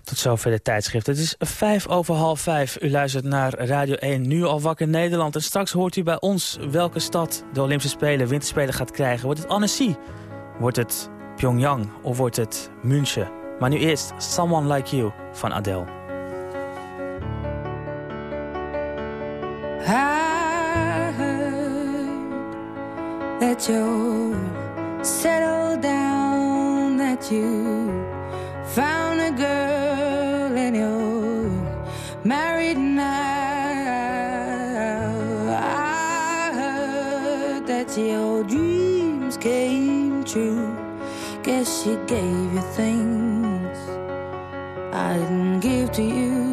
S4: Tot zover de tijdschrift. Het is vijf over half vijf. U luistert naar Radio 1, nu al wakker Nederland. En straks hoort u bij ons welke stad de Olympische Spelen, Winterspelen gaat krijgen. Wordt het Annecy? Wordt het Pyongyang? Of wordt het München? Maar nu eerst Someone Like You van Adele.
S23: That you down, that you when you're married now. I heard that your dreams came true. Guess she gave you things I didn't give to you.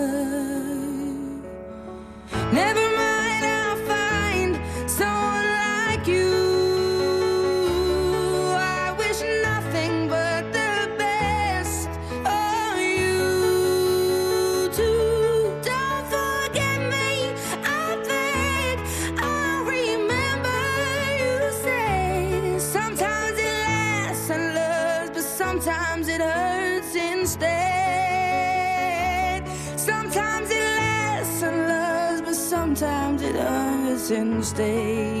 S23: Hurts instead.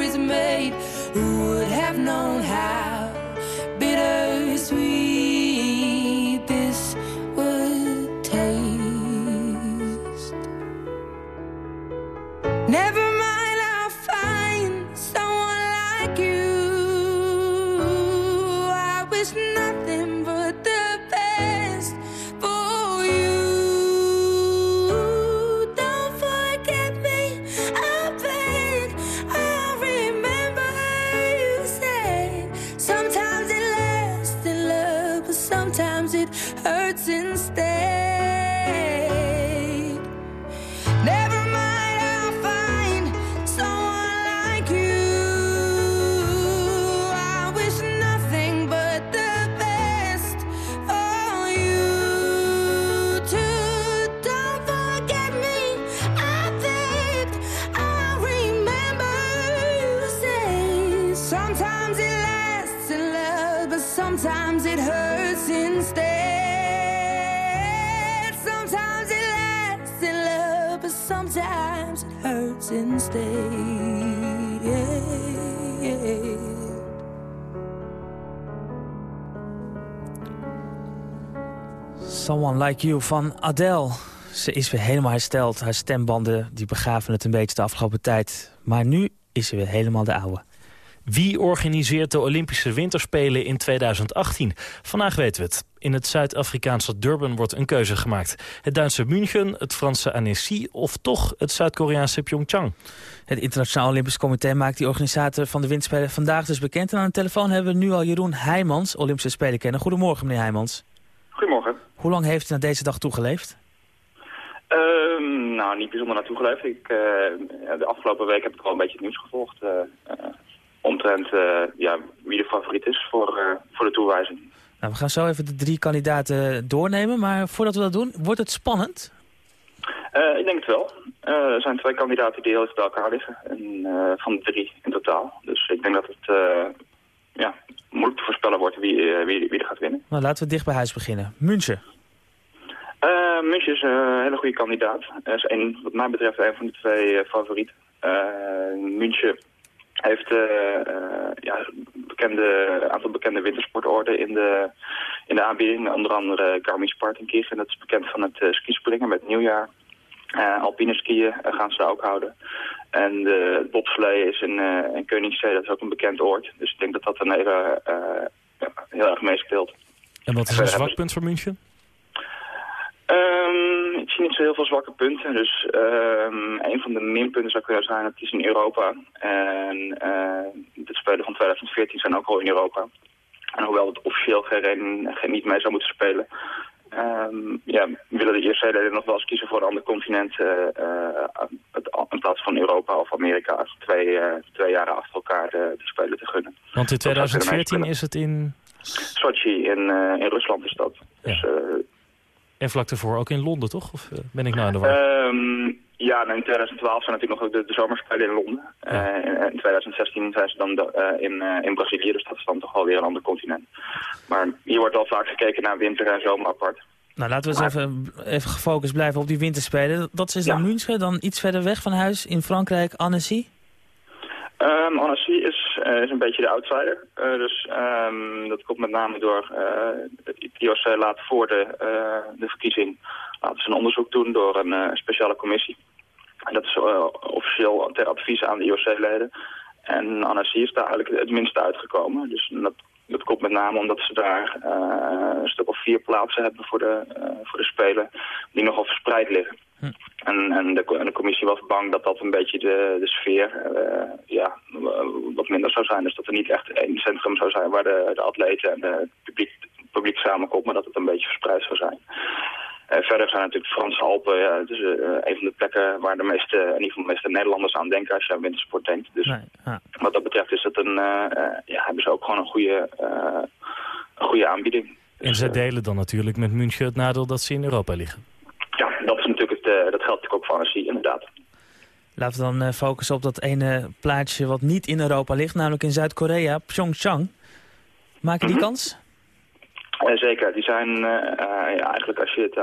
S23: sometimes it hurts instead. Someone Like You
S4: van Adele. Ze is weer helemaal hersteld. Haar stembanden die begaven het een beetje de afgelopen tijd. Maar nu is ze weer helemaal de oude.
S3: Wie organiseert de Olympische Winterspelen in 2018? Vandaag weten we het. In het Zuid-Afrikaanse Durban wordt een keuze gemaakt. Het Duitse München, het Franse Annecy of toch het Zuid-Koreaanse Pyeongchang?
S4: Het Internationaal Olympisch Comité maakt die organisator van de Winterspelen vandaag dus bekend. En aan de telefoon hebben we nu al Jeroen Heijmans, Olympische Spelenkenner. Goedemorgen, meneer Heijmans.
S24: Goedemorgen.
S4: Hoe lang heeft u naar deze dag toegeleefd?
S24: Ehm, nou, niet bijzonder naartoe geleefd. Ik, eh, de afgelopen week heb ik wel een beetje het nieuws gevolgd. eh, eh, omtrent eh, ja, wie de favoriet is voor, eh, voor de toewijzing.
S4: Nou, we gaan zo even de drie kandidaten doornemen. Maar voordat we dat doen, wordt het spannend?
S24: Eh, ik denk het wel. Er zijn twee kandidaten die heel erg bij elkaar liggen. En, van de drie in totaal. Dus ik denk dat het ja, moeilijk te voorspellen wordt wie, wie, wie er gaat winnen.
S4: Nou, laten we dicht bij huis beginnen. München.
S24: Eh München is een hele goede kandidaat. Hij is een, wat mij betreft een van de twee favorieten. Eh München heeft eh, eh, ja, bekende, een aantal bekende wintersportorden in de, in de aanbieding. Onder andere Garmisch-Partenkirchen. En dat is bekend van het eh, skispringen met nieuwjaar. Eh, alpine skiën gaan ze daar ook houden. En de het bobslee is in, eh in Koningszee, dat is ook een bekend oord. Dus ik denk dat dat een hele, heel erg meespeelt.
S3: En wat is een zwak punt voor München?
S24: Ehm, ik zie niet zo heel veel zwakke punten. Dus ehm, een van de minpunten zou kunnen zijn, het is in Europa. En eh, de Spelen van 2014 zijn ook al in Europa. En hoewel het officieel geen, reden- geen niet mee zou moeten spelen... ehm, ja, willen de IRC-leden nog wel eens kiezen voor een ander continent... eh, eh, in plaats van Europa of Amerika... als twee, twee jaren achter elkaar de, de Spelen te gunnen.
S3: Want in
S24: Dat zou kunnen
S3: 2014
S24: meespelen.
S3: is het in...
S24: Sochi in, in Rusland is dat. Dus,
S3: En vlak daarvoor ook in Londen, toch? Of eh, ben ik nou aan de war?
S24: Ehm, ja, nou, in 2012 zijn natuurlijk nog ook de, de zomerspelen in Londen. Eh, in, in 2016 zijn ze dan de- eh, in, in Brazilië, dus dat is dan toch wel weer een ander continent. Maar hier wordt al vaak gekeken naar winter en zomer apart.
S4: Nou, laten we eens even, even gefocust blijven op die winterspelen. Dat is dan München, dan iets verder weg van huis in Frankrijk, Annecy.
S24: Um, Annecy is, is een beetje de outsider. Eh, dus ehm, dat komt met name door eh het IOC laat voor de, eh, de verkiezing laten ze een onderzoek doen door een eh, speciale commissie. En dat is eh, officieel ter advies aan de IOC-leden. En Annecy is daar eigenlijk het minste uitgekomen. Dus dat, dat komt met name omdat ze daar eh, een stuk of vier plaatsen hebben voor de, eh, voor de Spelen die nogal verspreid liggen. En, en, de, en de commissie was bang dat dat een beetje de, de sfeer eh, ja, wat minder zou zijn. Dus dat er niet echt één centrum zou zijn waar de, de atleten en de- het publiek, het publiek samenkomt, maar dat het een beetje verspreid zou zijn. Eh, verder zijn natuurlijk de Franse Alpen, ja, het is eh, een van de plekken waar de meeste, in ieder geval de meeste Nederlanders aan denken als je aan wintersport denkt. Dus wat dat betreft is het een, eh, eh, ja, hebben ze ook gewoon een goede, eh, een goede aanbieding.
S3: En zij delen dan natuurlijk met München het nadeel dat ze in Europa liggen.
S24: Ja, dat, is natuurlijk het, eh, dat geldt natuurlijk ook voor inderdaad.
S4: Laten we dan eh, focussen op dat ene plaatsje wat niet in Europa ligt, namelijk in Zuid-Korea, Pyeongchang. Maken die kans?
S24: Eh, zeker, die zijn eh, ja, eigenlijk als je het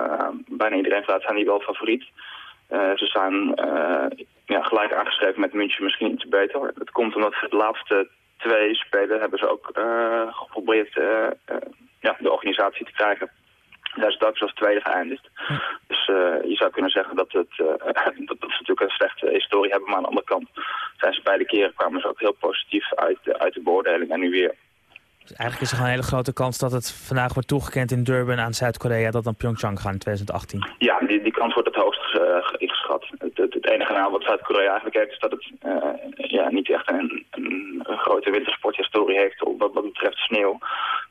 S24: bijna iedereen vraagt, zijn die wel favoriet. Ze zijn ja, gelijk aangeschreven met München misschien iets beter. Het komt omdat ze de laatste twee spelen hebben ze ook geprobeerd ja, de organisatie te krijgen. Daar is als tweede geëindigd. Dus eh, je zou kunnen zeggen dat, het, eh, dat, dat ze natuurlijk een slechte historie hebben. Maar aan de andere kant zijn ze beide keren kwamen ze ook heel positief uit, de- uit de beoordeling. En nu weer.
S4: Eigenlijk is er een hele grote kans dat het vandaag wordt toegekend in Durban aan Zuid-Korea, dat dan Pyeongchang gaat in 2018.
S24: Ja, die, die kans wordt het hoogst eh, ge- ingeschat. Het, het, enige naam wat Zuid-Korea eigenlijk heeft is dat het eh, ja, niet echt een, een, grote wintersporthistorie heeft wat, wat betreft sneeuw.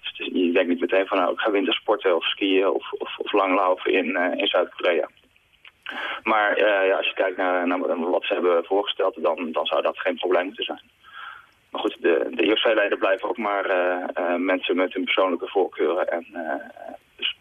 S24: Dus je denkt niet meteen van nou ik ga wintersporten of skiën of, of, of in, eh, in Zuid-Korea. Maar ja, als je kijkt naar, naar wat ze hebben voorgesteld, dan, dan zou dat geen probleem moeten zijn. Maar goed, de, de IOC-leden blijven ook maar eh, eh, mensen met hun persoonlijke voorkeuren. En, eh, dus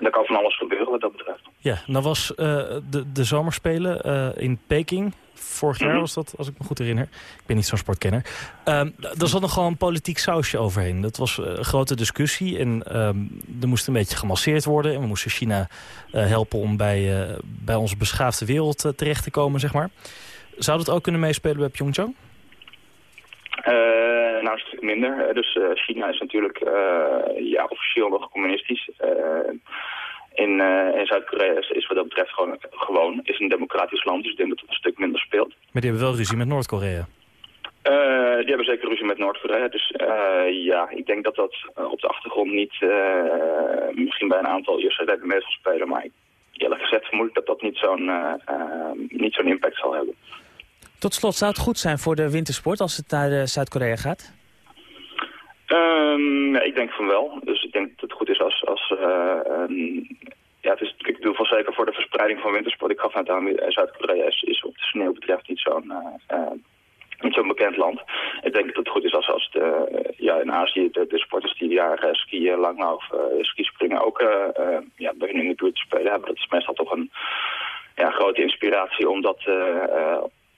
S24: er kan van alles gebeuren wat dat betreft.
S3: Ja, nou was de, de zomerspelen in Peking. Vorig jaar was dat, als ik me goed herinner. Ik ben niet zo'n sportkenner. Ehm daar zat nog gewoon een politiek sausje overheen. Dat was een grote discussie. En ehm, er moest een beetje gemasseerd worden. En we moesten China helpen om bij, bij onze beschaafde wereld terecht te komen, zeg maar. Zou dat ook kunnen meespelen bij Pyeongchang?
S24: Eh, nou, een stuk minder. Eh, Dus eh, China is natuurlijk ja, officieel nog communistisch. In in Zuid-Korea is, is wat dat betreft gewoon, gewoon is een democratisch land. Dus ik denk dat het een stuk minder speelt.
S3: Maar die hebben wel ruzie met Noord-Korea.
S24: Eh, die hebben zeker ruzie met Noord-Korea. Dus ja, ik denk dat dat op de achtergrond niet misschien bij een aantal IOC-leden mee zal spelen. Maar ik- eerlijk gezegd vermoed ik dat dat niet zo'n niet zo'n impact zal hebben.
S4: Tot slot, zou het goed zijn voor de wintersport als het naar eh, Zuid-Korea gaat?
S24: Ja, ik denk van wel. Dus ik denk dat het goed is als... als eh, ja, het is in ieder geval zeker voor de verspreiding van wintersport. Ik gaf net aan, eh, Zuid-Korea is, is wat de sneeuw betreft niet zo'n niet zo'n bekend land. Ik denk dat het goed is als, als de, ja, in Azië de, de sporters die daar eh, skiën, langlaufen, uh, skispringen ook ja, bij hun in de buurt spelen hebben. Dat is meestal toch een ja, grote inspiratie om dat,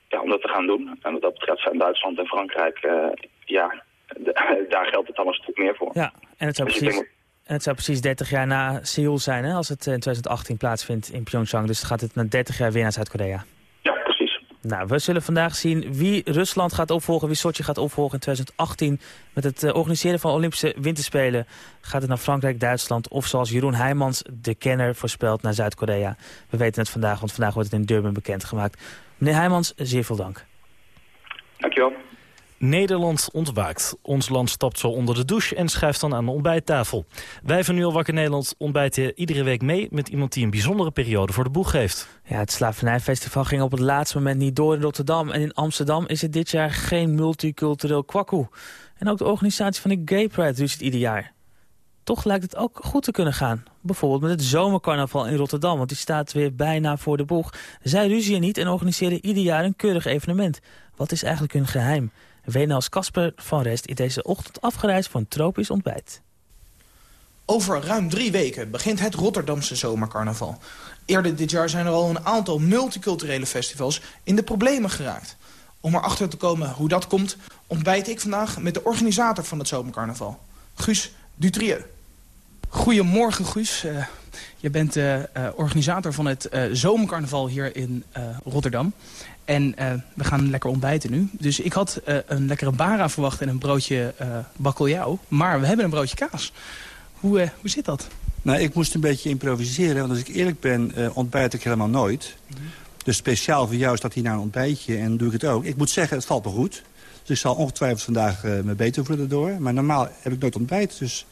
S24: ja, om dat te gaan doen. En wat dat betreft zijn Duitsland en Frankrijk, eh, ja, de- daar geldt het dan een stuk meer voor.
S4: Ja, en het zou
S24: Dus
S4: precies,
S24: denk-
S4: En het zou precies 30 jaar na Seoul zijn hè, als het in 2018 plaatsvindt in Pyeongchang. Dus gaat het na 30 jaar weer naar Zuid-Korea. Nou, we zullen vandaag zien wie Rusland gaat opvolgen, wie Sochi gaat opvolgen in 2018. Met het eh, organiseren van Olympische Winterspelen gaat het naar Frankrijk, Duitsland... of zoals Jeroen Heijmans, de kenner, voorspelt naar Zuid-Korea. We weten het vandaag, want vandaag wordt het in Durban bekendgemaakt. Meneer Heijmans, zeer veel dank.
S24: Dankjewel.
S3: Nederland ontwaakt. Ons land stapt zo onder de douche en schuift dan aan de ontbijttafel. Wij van Nu al Wakker Nederland ontbijten iedere week mee... met iemand die een bijzondere periode voor de boeg heeft.
S4: Ja, het Slavernijfestival ging op het laatste moment niet door in Rotterdam. En in Amsterdam is het dit jaar geen multicultureel kwakkoe. En ook de organisatie van de Gay Pride ruziet ieder jaar. Toch lijkt het ook goed te kunnen gaan. Bijvoorbeeld met het zomercarnaval in Rotterdam, want die staat weer bijna voor de boeg. Zij ruzien niet en organiseren ieder jaar een keurig evenement. Wat is eigenlijk hun geheim? Wenels Casper van Rest is deze ochtend afgereisd voor een tropisch ontbijt.
S25: Over ruim drie weken begint het Rotterdamse zomercarnaval. Eerder dit jaar zijn er al een aantal multiculturele festivals in de problemen geraakt. Om erachter te komen hoe dat komt, ontbijt ik vandaag met de organisator van het zomercarnaval, Guus Dutrieu. Goedemorgen Guus, uh, je bent uh, uh, organisator van het zomercarnaval hier in Rotterdam. En we gaan lekker ontbijten nu. Dus ik had een lekkere bara verwacht en een broodje bakkeljauw. Maar we hebben een broodje kaas. Hoe, hoe zit dat?
S26: Nou, ik moest een beetje improviseren. Want als ik eerlijk ben, ontbijt ik helemaal nooit. Mm -hmm. Dus speciaal voor jou staat hier nou een ontbijtje en doe ik het ook. Ik moet zeggen, het valt me goed. Dus ik zal ongetwijfeld vandaag uh, me beter voelen door. Maar normaal heb ik nooit ontbijt, dus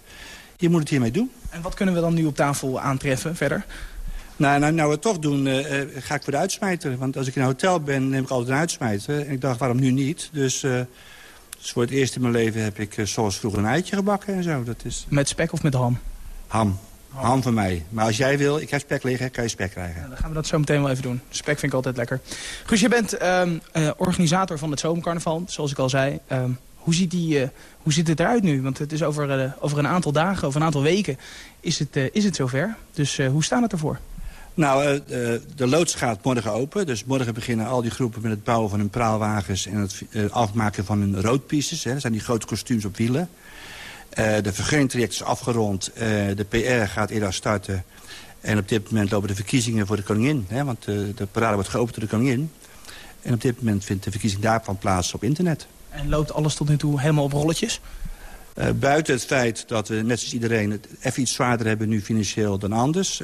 S26: je moet het hiermee doen.
S25: En wat kunnen we dan nu op tafel aantreffen verder?
S26: Nou, nou, nou we het toch doen, uh, ga ik voor de uitsmijter. Want als ik in een hotel ben, neem ik altijd een uitsmijter. En ik dacht, waarom nu niet? Dus, uh, dus voor het eerst in mijn leven heb ik zoals vroeger een eitje gebakken en zo. Dat is...
S25: Met spek of met ham?
S26: Ham. Ham van mij. Maar als jij wil, ik heb spek liggen, kan je spek krijgen.
S25: Ja, dan gaan we dat zo meteen wel even doen. Spek vind ik altijd lekker. Guus, je bent uh, organisator van het zomercarnaval, zoals ik al zei. Hoe, ziet die, uh, hoe ziet het eruit nu? Want het is over, uh, over een aantal dagen, over een aantal weken is het, is het zover. Dus hoe staat het ervoor?
S26: Nou, de loods gaat morgen open. Dus morgen beginnen al die groepen met het bouwen van hun praalwagens... en het afmaken van hun roodpieces. Hè. Dat zijn die grote kostuums op wielen. De vergunningtraject is afgerond. De PR gaat eerder starten. En op dit moment lopen de verkiezingen voor de koningin. Hè, want de parade wordt geopend door de koningin. En op dit moment vindt de verkiezing daarvan plaats op internet.
S25: En loopt alles tot nu toe helemaal op rolletjes?
S26: buiten het feit dat we net zoals iedereen het even iets zwaarder hebben nu financieel dan anders...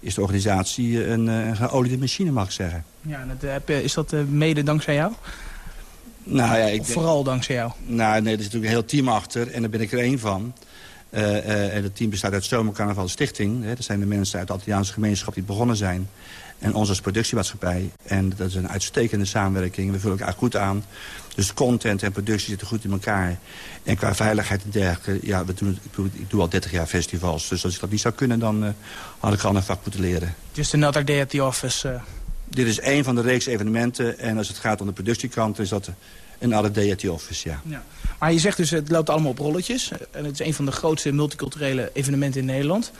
S26: is de organisatie een, een geoliede machine, mag ik zeggen.
S25: Ja, en is dat mede dankzij jou?
S26: Nou, ja, ik
S25: vooral dankzij jou?
S26: Nou, nee, er is natuurlijk een heel team achter en daar ben ik er één van. Uh, uh, en het team bestaat uit Zomercarnaval Stichting. Hè. Dat zijn de mensen uit de Antilliaanse gemeenschap die begonnen zijn. En ons als productiemaatschappij. En dat is een uitstekende samenwerking. We vullen elkaar goed aan. Dus content en productie zitten goed in elkaar. En qua veiligheid en dergelijke, ja, we doen het, ik doe al 30 jaar festivals. Dus als ik dat niet zou kunnen, dan uh, had ik al een vak moeten leren.
S25: Just another day at the office.
S26: Dit is één van de reeks evenementen. En als het gaat om de productiekant, is dat een day at the office, ja.
S25: ja. Maar je zegt dus, het loopt allemaal op rolletjes. En het is een van de grootste multiculturele evenementen in Nederland.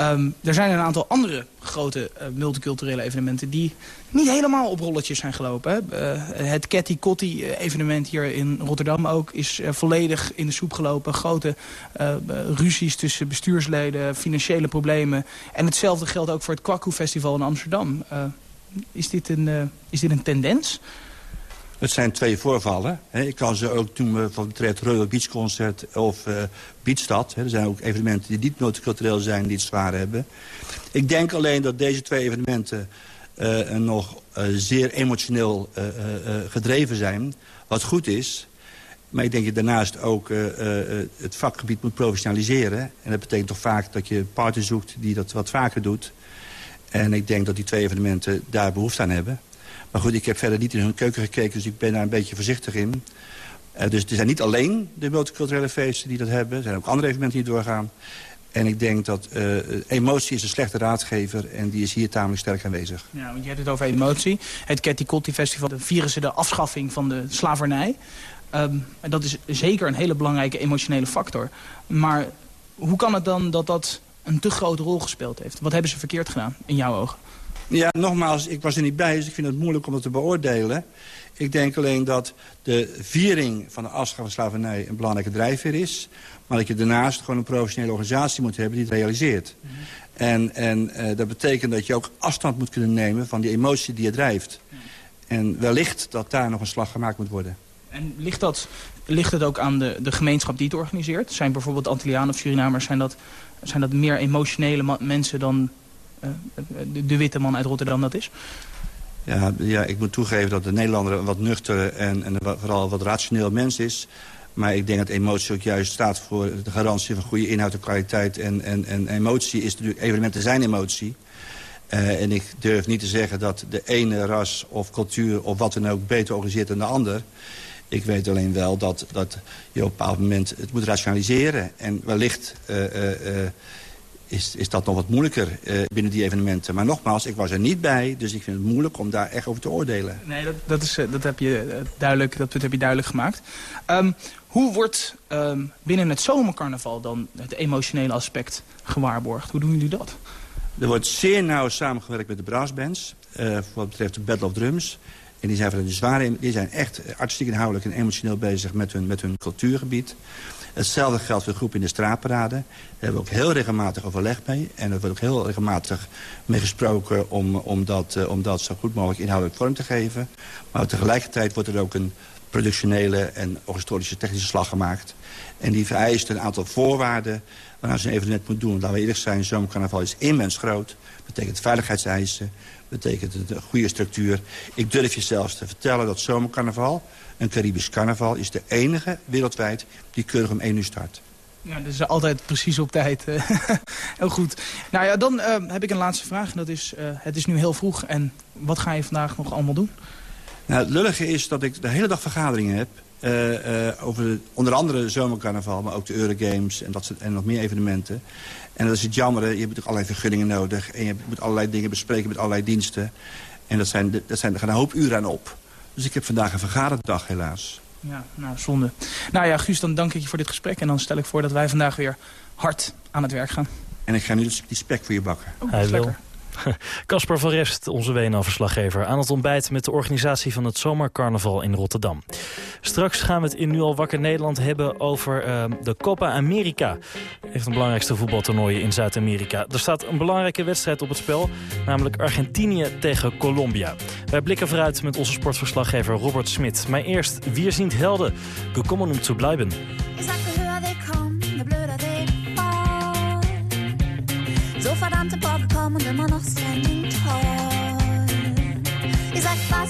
S25: Um, er zijn een aantal andere grote uh, multiculturele evenementen... die niet helemaal op rolletjes zijn gelopen. Hè? Uh, het Ketty Kotti evenement hier in Rotterdam ook... is volledig in de soep gelopen. Grote ruzies tussen bestuursleden, financiële problemen. En hetzelfde geldt ook voor het Kwaku Festival in Amsterdam. is, dit een, is dit een tendens?
S26: Het zijn twee voorvallen. Ik kan ze ook toen we van betreft Royal Beach Concert of uh, Beachstad. Er zijn ook evenementen die niet multicultureel zijn, die het zwaar hebben. Ik denk alleen dat deze twee evenementen uh, nog uh, zeer emotioneel gedreven zijn. Wat goed is. Maar ik denk dat je daarnaast ook het vakgebied moet professionaliseren. En dat betekent toch vaak dat je een partner zoekt die dat wat vaker doet. En ik denk dat die twee evenementen daar behoefte aan hebben. Maar goed, ik heb verder niet in hun keuken gekeken, dus ik ben daar een beetje voorzichtig in. Uh, dus het zijn niet alleen de multiculturele feesten die dat hebben. Er zijn ook andere evenementen die doorgaan. En ik denk dat uh, emotie is een slechte raadgever en die is hier tamelijk sterk aanwezig.
S25: Ja, want je hebt het over emotie. Het Ketty Kotti Festival vieren ze de afschaffing van de slavernij. Um, en dat is zeker een hele belangrijke emotionele factor. Maar hoe kan het dan dat dat een te grote rol gespeeld heeft? Wat hebben ze verkeerd gedaan in jouw ogen?
S26: Ja, nogmaals, ik was er niet bij, dus ik vind het moeilijk om het te beoordelen. Ik denk alleen dat de viering van de afschaffing van slavernij een belangrijke drijfveer is. Maar dat je daarnaast gewoon een professionele organisatie moet hebben die het realiseert. En, en eh, dat betekent dat je ook afstand moet kunnen nemen van die emotie die je drijft. En wellicht dat daar nog een slag gemaakt moet worden.
S25: En ligt, dat, ligt het ook aan de, de gemeenschap die het organiseert? Zijn bijvoorbeeld Antillianen of Surinamers... zijn dat, zijn dat meer emotionele mensen dan de, de witte man uit Rotterdam dat is?
S26: Ja, ja, ik moet toegeven dat de Nederlander een wat nuchter en, en vooral wat rationeel mens is. Maar ik denk dat emotie ook juist staat voor de garantie van goede inhoud en kwaliteit. En, en, en emotie is natuurlijk, evenementen zijn emotie. Eh, en ik durf niet te zeggen dat de ene ras of cultuur of wat dan ook beter organiseert dan de ander. Ik weet alleen wel dat, dat je op een bepaald moment het moet rationaliseren. En wellicht eh, eh, eh, is, is dat nog wat moeilijker eh, binnen die evenementen. Maar nogmaals, ik was er niet bij, dus ik vind het moeilijk om daar echt over te oordelen.
S25: Nee, dat, dat, is, eh, dat, heb je, eh, duidelijk, dat punt heb je duidelijk gemaakt. Ehm, hoe wordt ehm, binnen het zomercarnaval dan het emotionele aspect gewaarborgd? Hoe doen jullie dat?
S26: Er wordt zeer nauw samengewerkt met de brassbands. wat betreft de Battle of Drums. En die zijn, van de zware, die zijn echt artistiek inhoudelijk en emotioneel bezig met hun, met hun cultuurgebied. Hetzelfde geldt voor de groep in de straatparade. Daar hebben we ook heel regelmatig overleg mee. En er wordt ook heel regelmatig mee gesproken om, om, dat, eh, om dat zo goed mogelijk inhoudelijk vorm te geven. Maar tegelijkertijd wordt er ook een productionele en organisatorische technische slag gemaakt. En die vereist een aantal voorwaarden waaraan zo'n evenement moet doen. Laten we eerlijk zijn, zomercarnaval is immens groot. Betekent veiligheidseisen, betekent een goede structuur. Ik durf je zelfs te vertellen dat zomercarnaval, een Caribisch carnaval... is de enige wereldwijd die keurig om 1 uur start.
S25: Ja, dus altijd precies op tijd. eh. heel goed. Nou ja, dan eh, heb ik een laatste vraag. En dat is, eh, het is nu heel vroeg. En wat ga je vandaag nog allemaal doen?
S26: Nou, het lullige is dat ik de hele dag vergaderingen heb... eh, over de- onder andere de zomercarnaval, maar ook de Eurogames en, dat soort, en nog meer evenementen. En dat is het jammer, je hebt natuurlijk allerlei vergunningen nodig... en je moet allerlei dingen bespreken met allerlei diensten. En dat zijn, de- dat zijn, er gaan een hoop uren aan op. Dus ik heb vandaag een vergaderdag, helaas.
S25: Ja, nou, zonde. Nou ja, Guus, dan dank ik je voor dit gesprek. En dan stel ik voor dat wij vandaag weer hard aan het werk gaan.
S26: En ik ga nu dus die spek voor je bakken.
S3: Hij wil. Casper van Rest, onze WNL-verslaggever, aan het ontbijt met de organisatie van het Zomercarnaval in Rotterdam. Straks gaan we het in Nu al wakker Nederland hebben over eh, de Copa America. Een van belangrijkste voetbaltoernooien in Zuid-Amerika. Er staat een belangrijke wedstrijd op het spel, namelijk Argentinië tegen Colombia. Wij blikken vooruit met onze sportverslaggever Robert Smit. Maar eerst, wir sind Helden, gekommen um zu bleiben.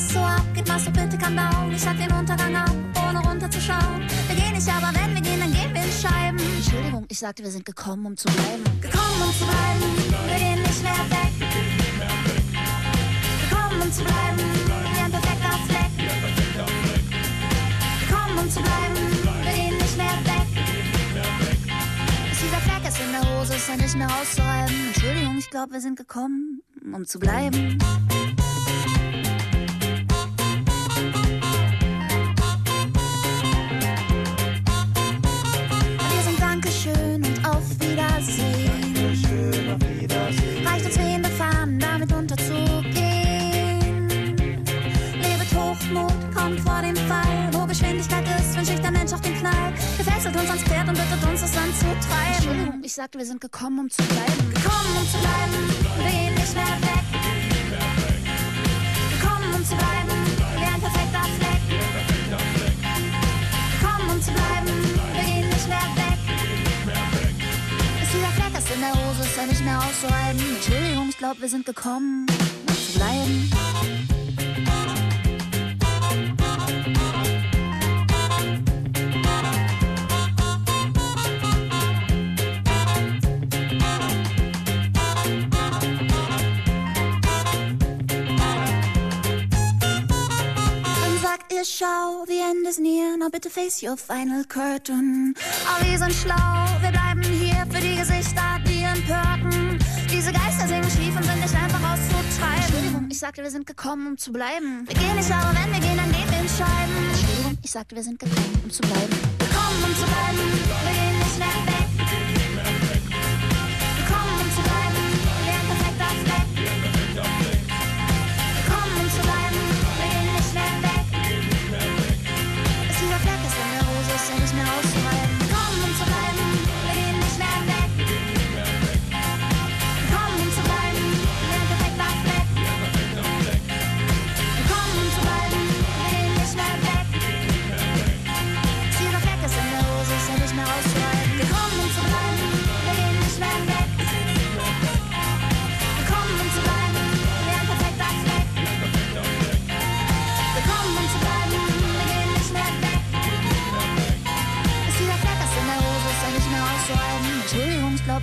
S27: So abgeht, machst du bitte kann down. Ich sag den Untergang ab, ohne runterzuschauen. Wir gehen nicht, aber wenn wir gehen, dann gehen wir in Scheiben. Entschuldigung, ich sagte, wir sind gekommen, um zu bleiben. Gekommen, um zu bleiben, wir gehen nicht mehr weg. Gekommen, um zu bleiben, wie ein perfekter Fleck. Gekommen, um zu bleiben, wir gehen nicht mehr weg. Ist dieser Fleck ist in der Hose, ist ja nicht mehr auszureiben. Entschuldigung, ich glaube, wir sind gekommen, um zu bleiben. Und auf Wiedersehen. Reicht uns wehende Fahnen, damit unterzugehen. Lebt Hochmut, kommt vor dem Fall. Wo Geschwindigkeit ist, wünscht sich der Mensch auch den Knall. Gefesselt uns ans Pferd und bittet uns, das Land zu treiben. Entschuldigung, ich sagte, wir sind gekommen, um zu bleiben. Gekommen, um zu bleiben, gehen nicht mehr weg. Auszuhalten. Entschuldigung, ich glaube, wir sind gekommen, um zu bleiben. Schau, the end is near, now bitte face your final curtain. Aber wir sind schlau, wir bleiben hier für die Gesichter, die empörten. Diese Geister singen schief und sind nicht einfach auszutreiben. Entschuldigung, ich sagte, wir sind gekommen, um zu bleiben. Wir gehen nicht, aber wenn wir gehen, dann gehen wir in Scheiben. Entschuldigung, ich sagte, wir sind gekommen, um zu bleiben. Gekommen, um zu bleiben,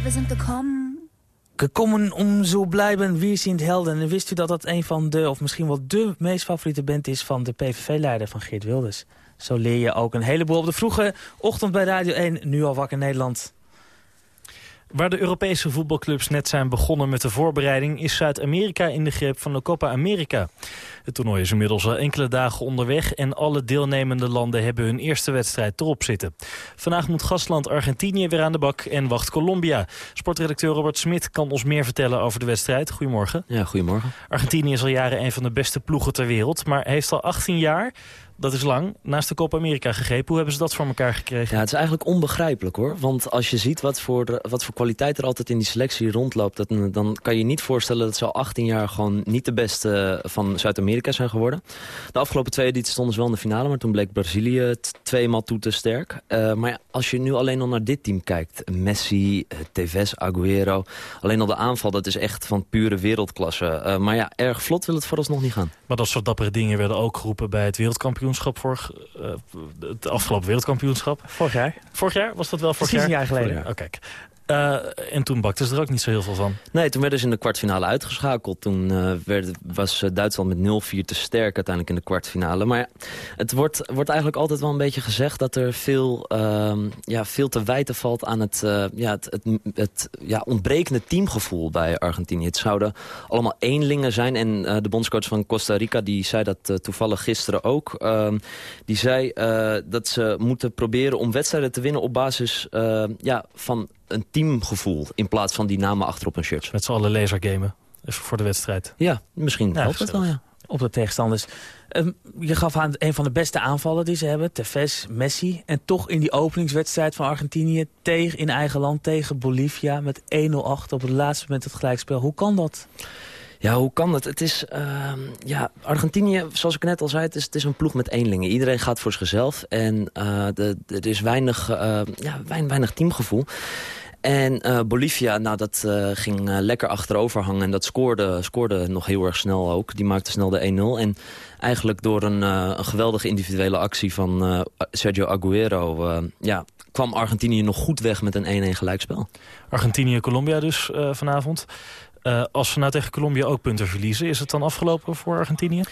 S27: wir sind gekommen.
S4: Gekomen om zo blijven, wie sind helden. En wist u dat dat een van de, of misschien wel de meest favoriete band is van de PVV-leider van Geert Wilders? Zo leer je ook een heleboel op de vroege ochtend bij Radio 1, nu al wakker Nederland.
S3: Waar de Europese voetbalclubs net zijn begonnen met de voorbereiding... is Zuid-Amerika in de greep van de Copa America. Het toernooi is inmiddels al enkele dagen onderweg... en alle deelnemende landen hebben hun eerste wedstrijd erop zitten. Vandaag moet gastland Argentinië weer aan de bak en wacht Colombia. Sportredacteur Robert Smit kan ons meer vertellen over de wedstrijd. Goedemorgen.
S22: Ja, goedemorgen.
S3: Argentinië is al jaren een van de beste ploegen ter wereld... maar heeft al 18 jaar dat is lang, naast de Copa America gegrepen. Hoe hebben ze dat voor elkaar gekregen?
S22: Ja, het is eigenlijk onbegrijpelijk hoor. Want als je ziet wat voor, wat voor kwaliteit er altijd in die selectie rondloopt... Dat, dan kan je je niet voorstellen dat ze al 18 jaar gewoon niet de beste van Zuid-Amerika zijn geworden. De afgelopen twee edities stonden ze wel in de finale... maar toen bleek Brazilië tweemaal toe te sterk. Uh, maar ja, als je nu alleen al naar dit team kijkt... Messi, Tevez, Aguero... alleen al de aanval, dat is echt van pure wereldklasse. Uh, maar ja, erg vlot wil het vooralsnog niet gaan.
S3: Maar dat soort dappere dingen werden ook geroepen bij het wereldkampioenschap vorig, uh, het afgelopen wereldkampioenschap.
S4: Vorig jaar.
S3: Vorig jaar? Was dat wel vorig
S4: Precies
S3: jaar?
S4: een jaar geleden.
S3: Oh, kijk. Uh, en toen bakten ze er ook niet zo heel veel van.
S22: Nee, toen werden ze in de kwartfinale uitgeschakeld. Toen uh, werd, was Duitsland met 0-4 te sterk uiteindelijk in de kwartfinale. Maar het wordt, wordt eigenlijk altijd wel een beetje gezegd... dat er veel, uh, ja, veel te wijten valt aan het, ja, het, het, het ja, ontbrekende teamgevoel bij Argentinië. Het zouden allemaal eenlingen zijn. En de bondscoach van Costa Rica die zei dat toevallig gisteren ook. Ehm, die zei dat ze moeten proberen om wedstrijden te winnen... op basis ja, van een teamgevoel in plaats van die namen achter op een shirt.
S3: Met z'n allen lasergamen even voor de wedstrijd.
S22: Ja, misschien
S4: ja,
S22: helpt het wel, ja.
S4: Op de tegenstanders. Um, je gaf aan een van de beste aanvallen die ze hebben, Tevez, Messi. En toch in die openingswedstrijd van Argentinië tegen, in eigen land tegen Bolivia... met 1-0 achter op het laatste moment het gelijkspel. Hoe kan dat?
S22: Ja, hoe kan dat? Het is, uh, ja, Argentinië, zoals ik net al zei, het is, het is een ploeg met eenlingen. Iedereen gaat voor zichzelf en uh, de, er is weinig, uh, ja, weinig, teamgevoel. En uh, Bolivia, nou, dat uh, ging lekker achterover hangen. En dat scoorde, scoorde nog heel erg snel ook. Die maakte snel de 1-0. En eigenlijk door een, een geweldige individuele actie van Sergio Aguero... ja, kwam Argentinië nog goed weg met een 1-1 gelijkspel.
S3: Argentinië-Colombia dus vanavond. Uh, als we nou tegen Colombia ook punten verliezen, is het dan afgelopen voor Argentinië?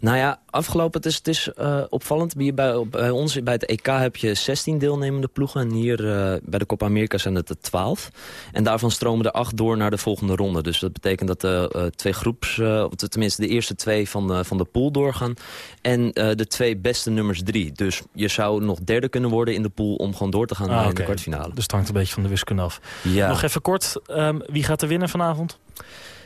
S22: Nou ja, afgelopen, het is, het is uh, opvallend. Bij, bij, bij ons, bij het EK heb je 16 deelnemende ploegen. En hier uh, bij de Copa America zijn het er 12. En daarvan stromen er 8 door naar de volgende ronde. Dus dat betekent dat de twee groeps, of tenminste de eerste twee van de, van de pool doorgaan. En de twee beste nummers drie. Dus je zou nog derde kunnen worden in de pool om gewoon door te gaan
S3: ah,
S22: in
S3: okay.
S22: de kwartfinale.
S3: Dus het hangt een beetje van de wiskunde af.
S22: Ja.
S3: Nog even kort, um, wie gaat er winnen vanavond?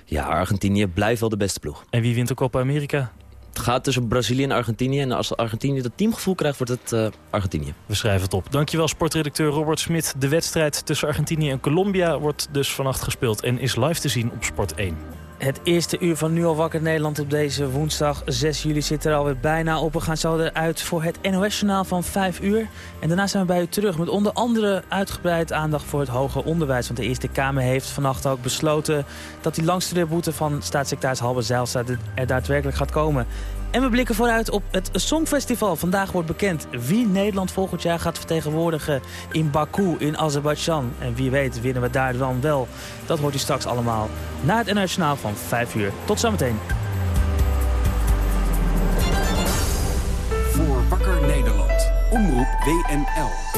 S22: Ja, Argentinië blijft wel de beste ploeg.
S3: En wie wint de Copa America?
S22: Het gaat tussen Brazilië en Argentinië. En als Argentinië dat teamgevoel krijgt, wordt het uh, Argentinië.
S3: We schrijven het op. Dankjewel sportredacteur Robert Smit. De wedstrijd tussen Argentinië en Colombia wordt dus vannacht gespeeld... en is live te zien op Sport 1.
S4: Het eerste uur van Nu al wakker Nederland op deze woensdag 6 juli zit er alweer bijna op. We gaan zo eruit voor het NOS-journaal van 5 uur. En daarna zijn we bij u terug met onder andere uitgebreid aandacht voor het hoger onderwijs. Want de Eerste Kamer heeft vannacht ook besloten dat die langstudeerboete van staatssecretaris Halber Zijlstra er daadwerkelijk gaat komen. En we blikken vooruit op het Songfestival. Vandaag wordt bekend wie Nederland volgend jaar gaat vertegenwoordigen in Baku in Azerbeidzjan. En wie weet winnen we daar dan wel. Dat hoort u straks allemaal na het internationaal van 5 uur. Tot zometeen.
S28: Voor Wakker Nederland. Omroep WNL.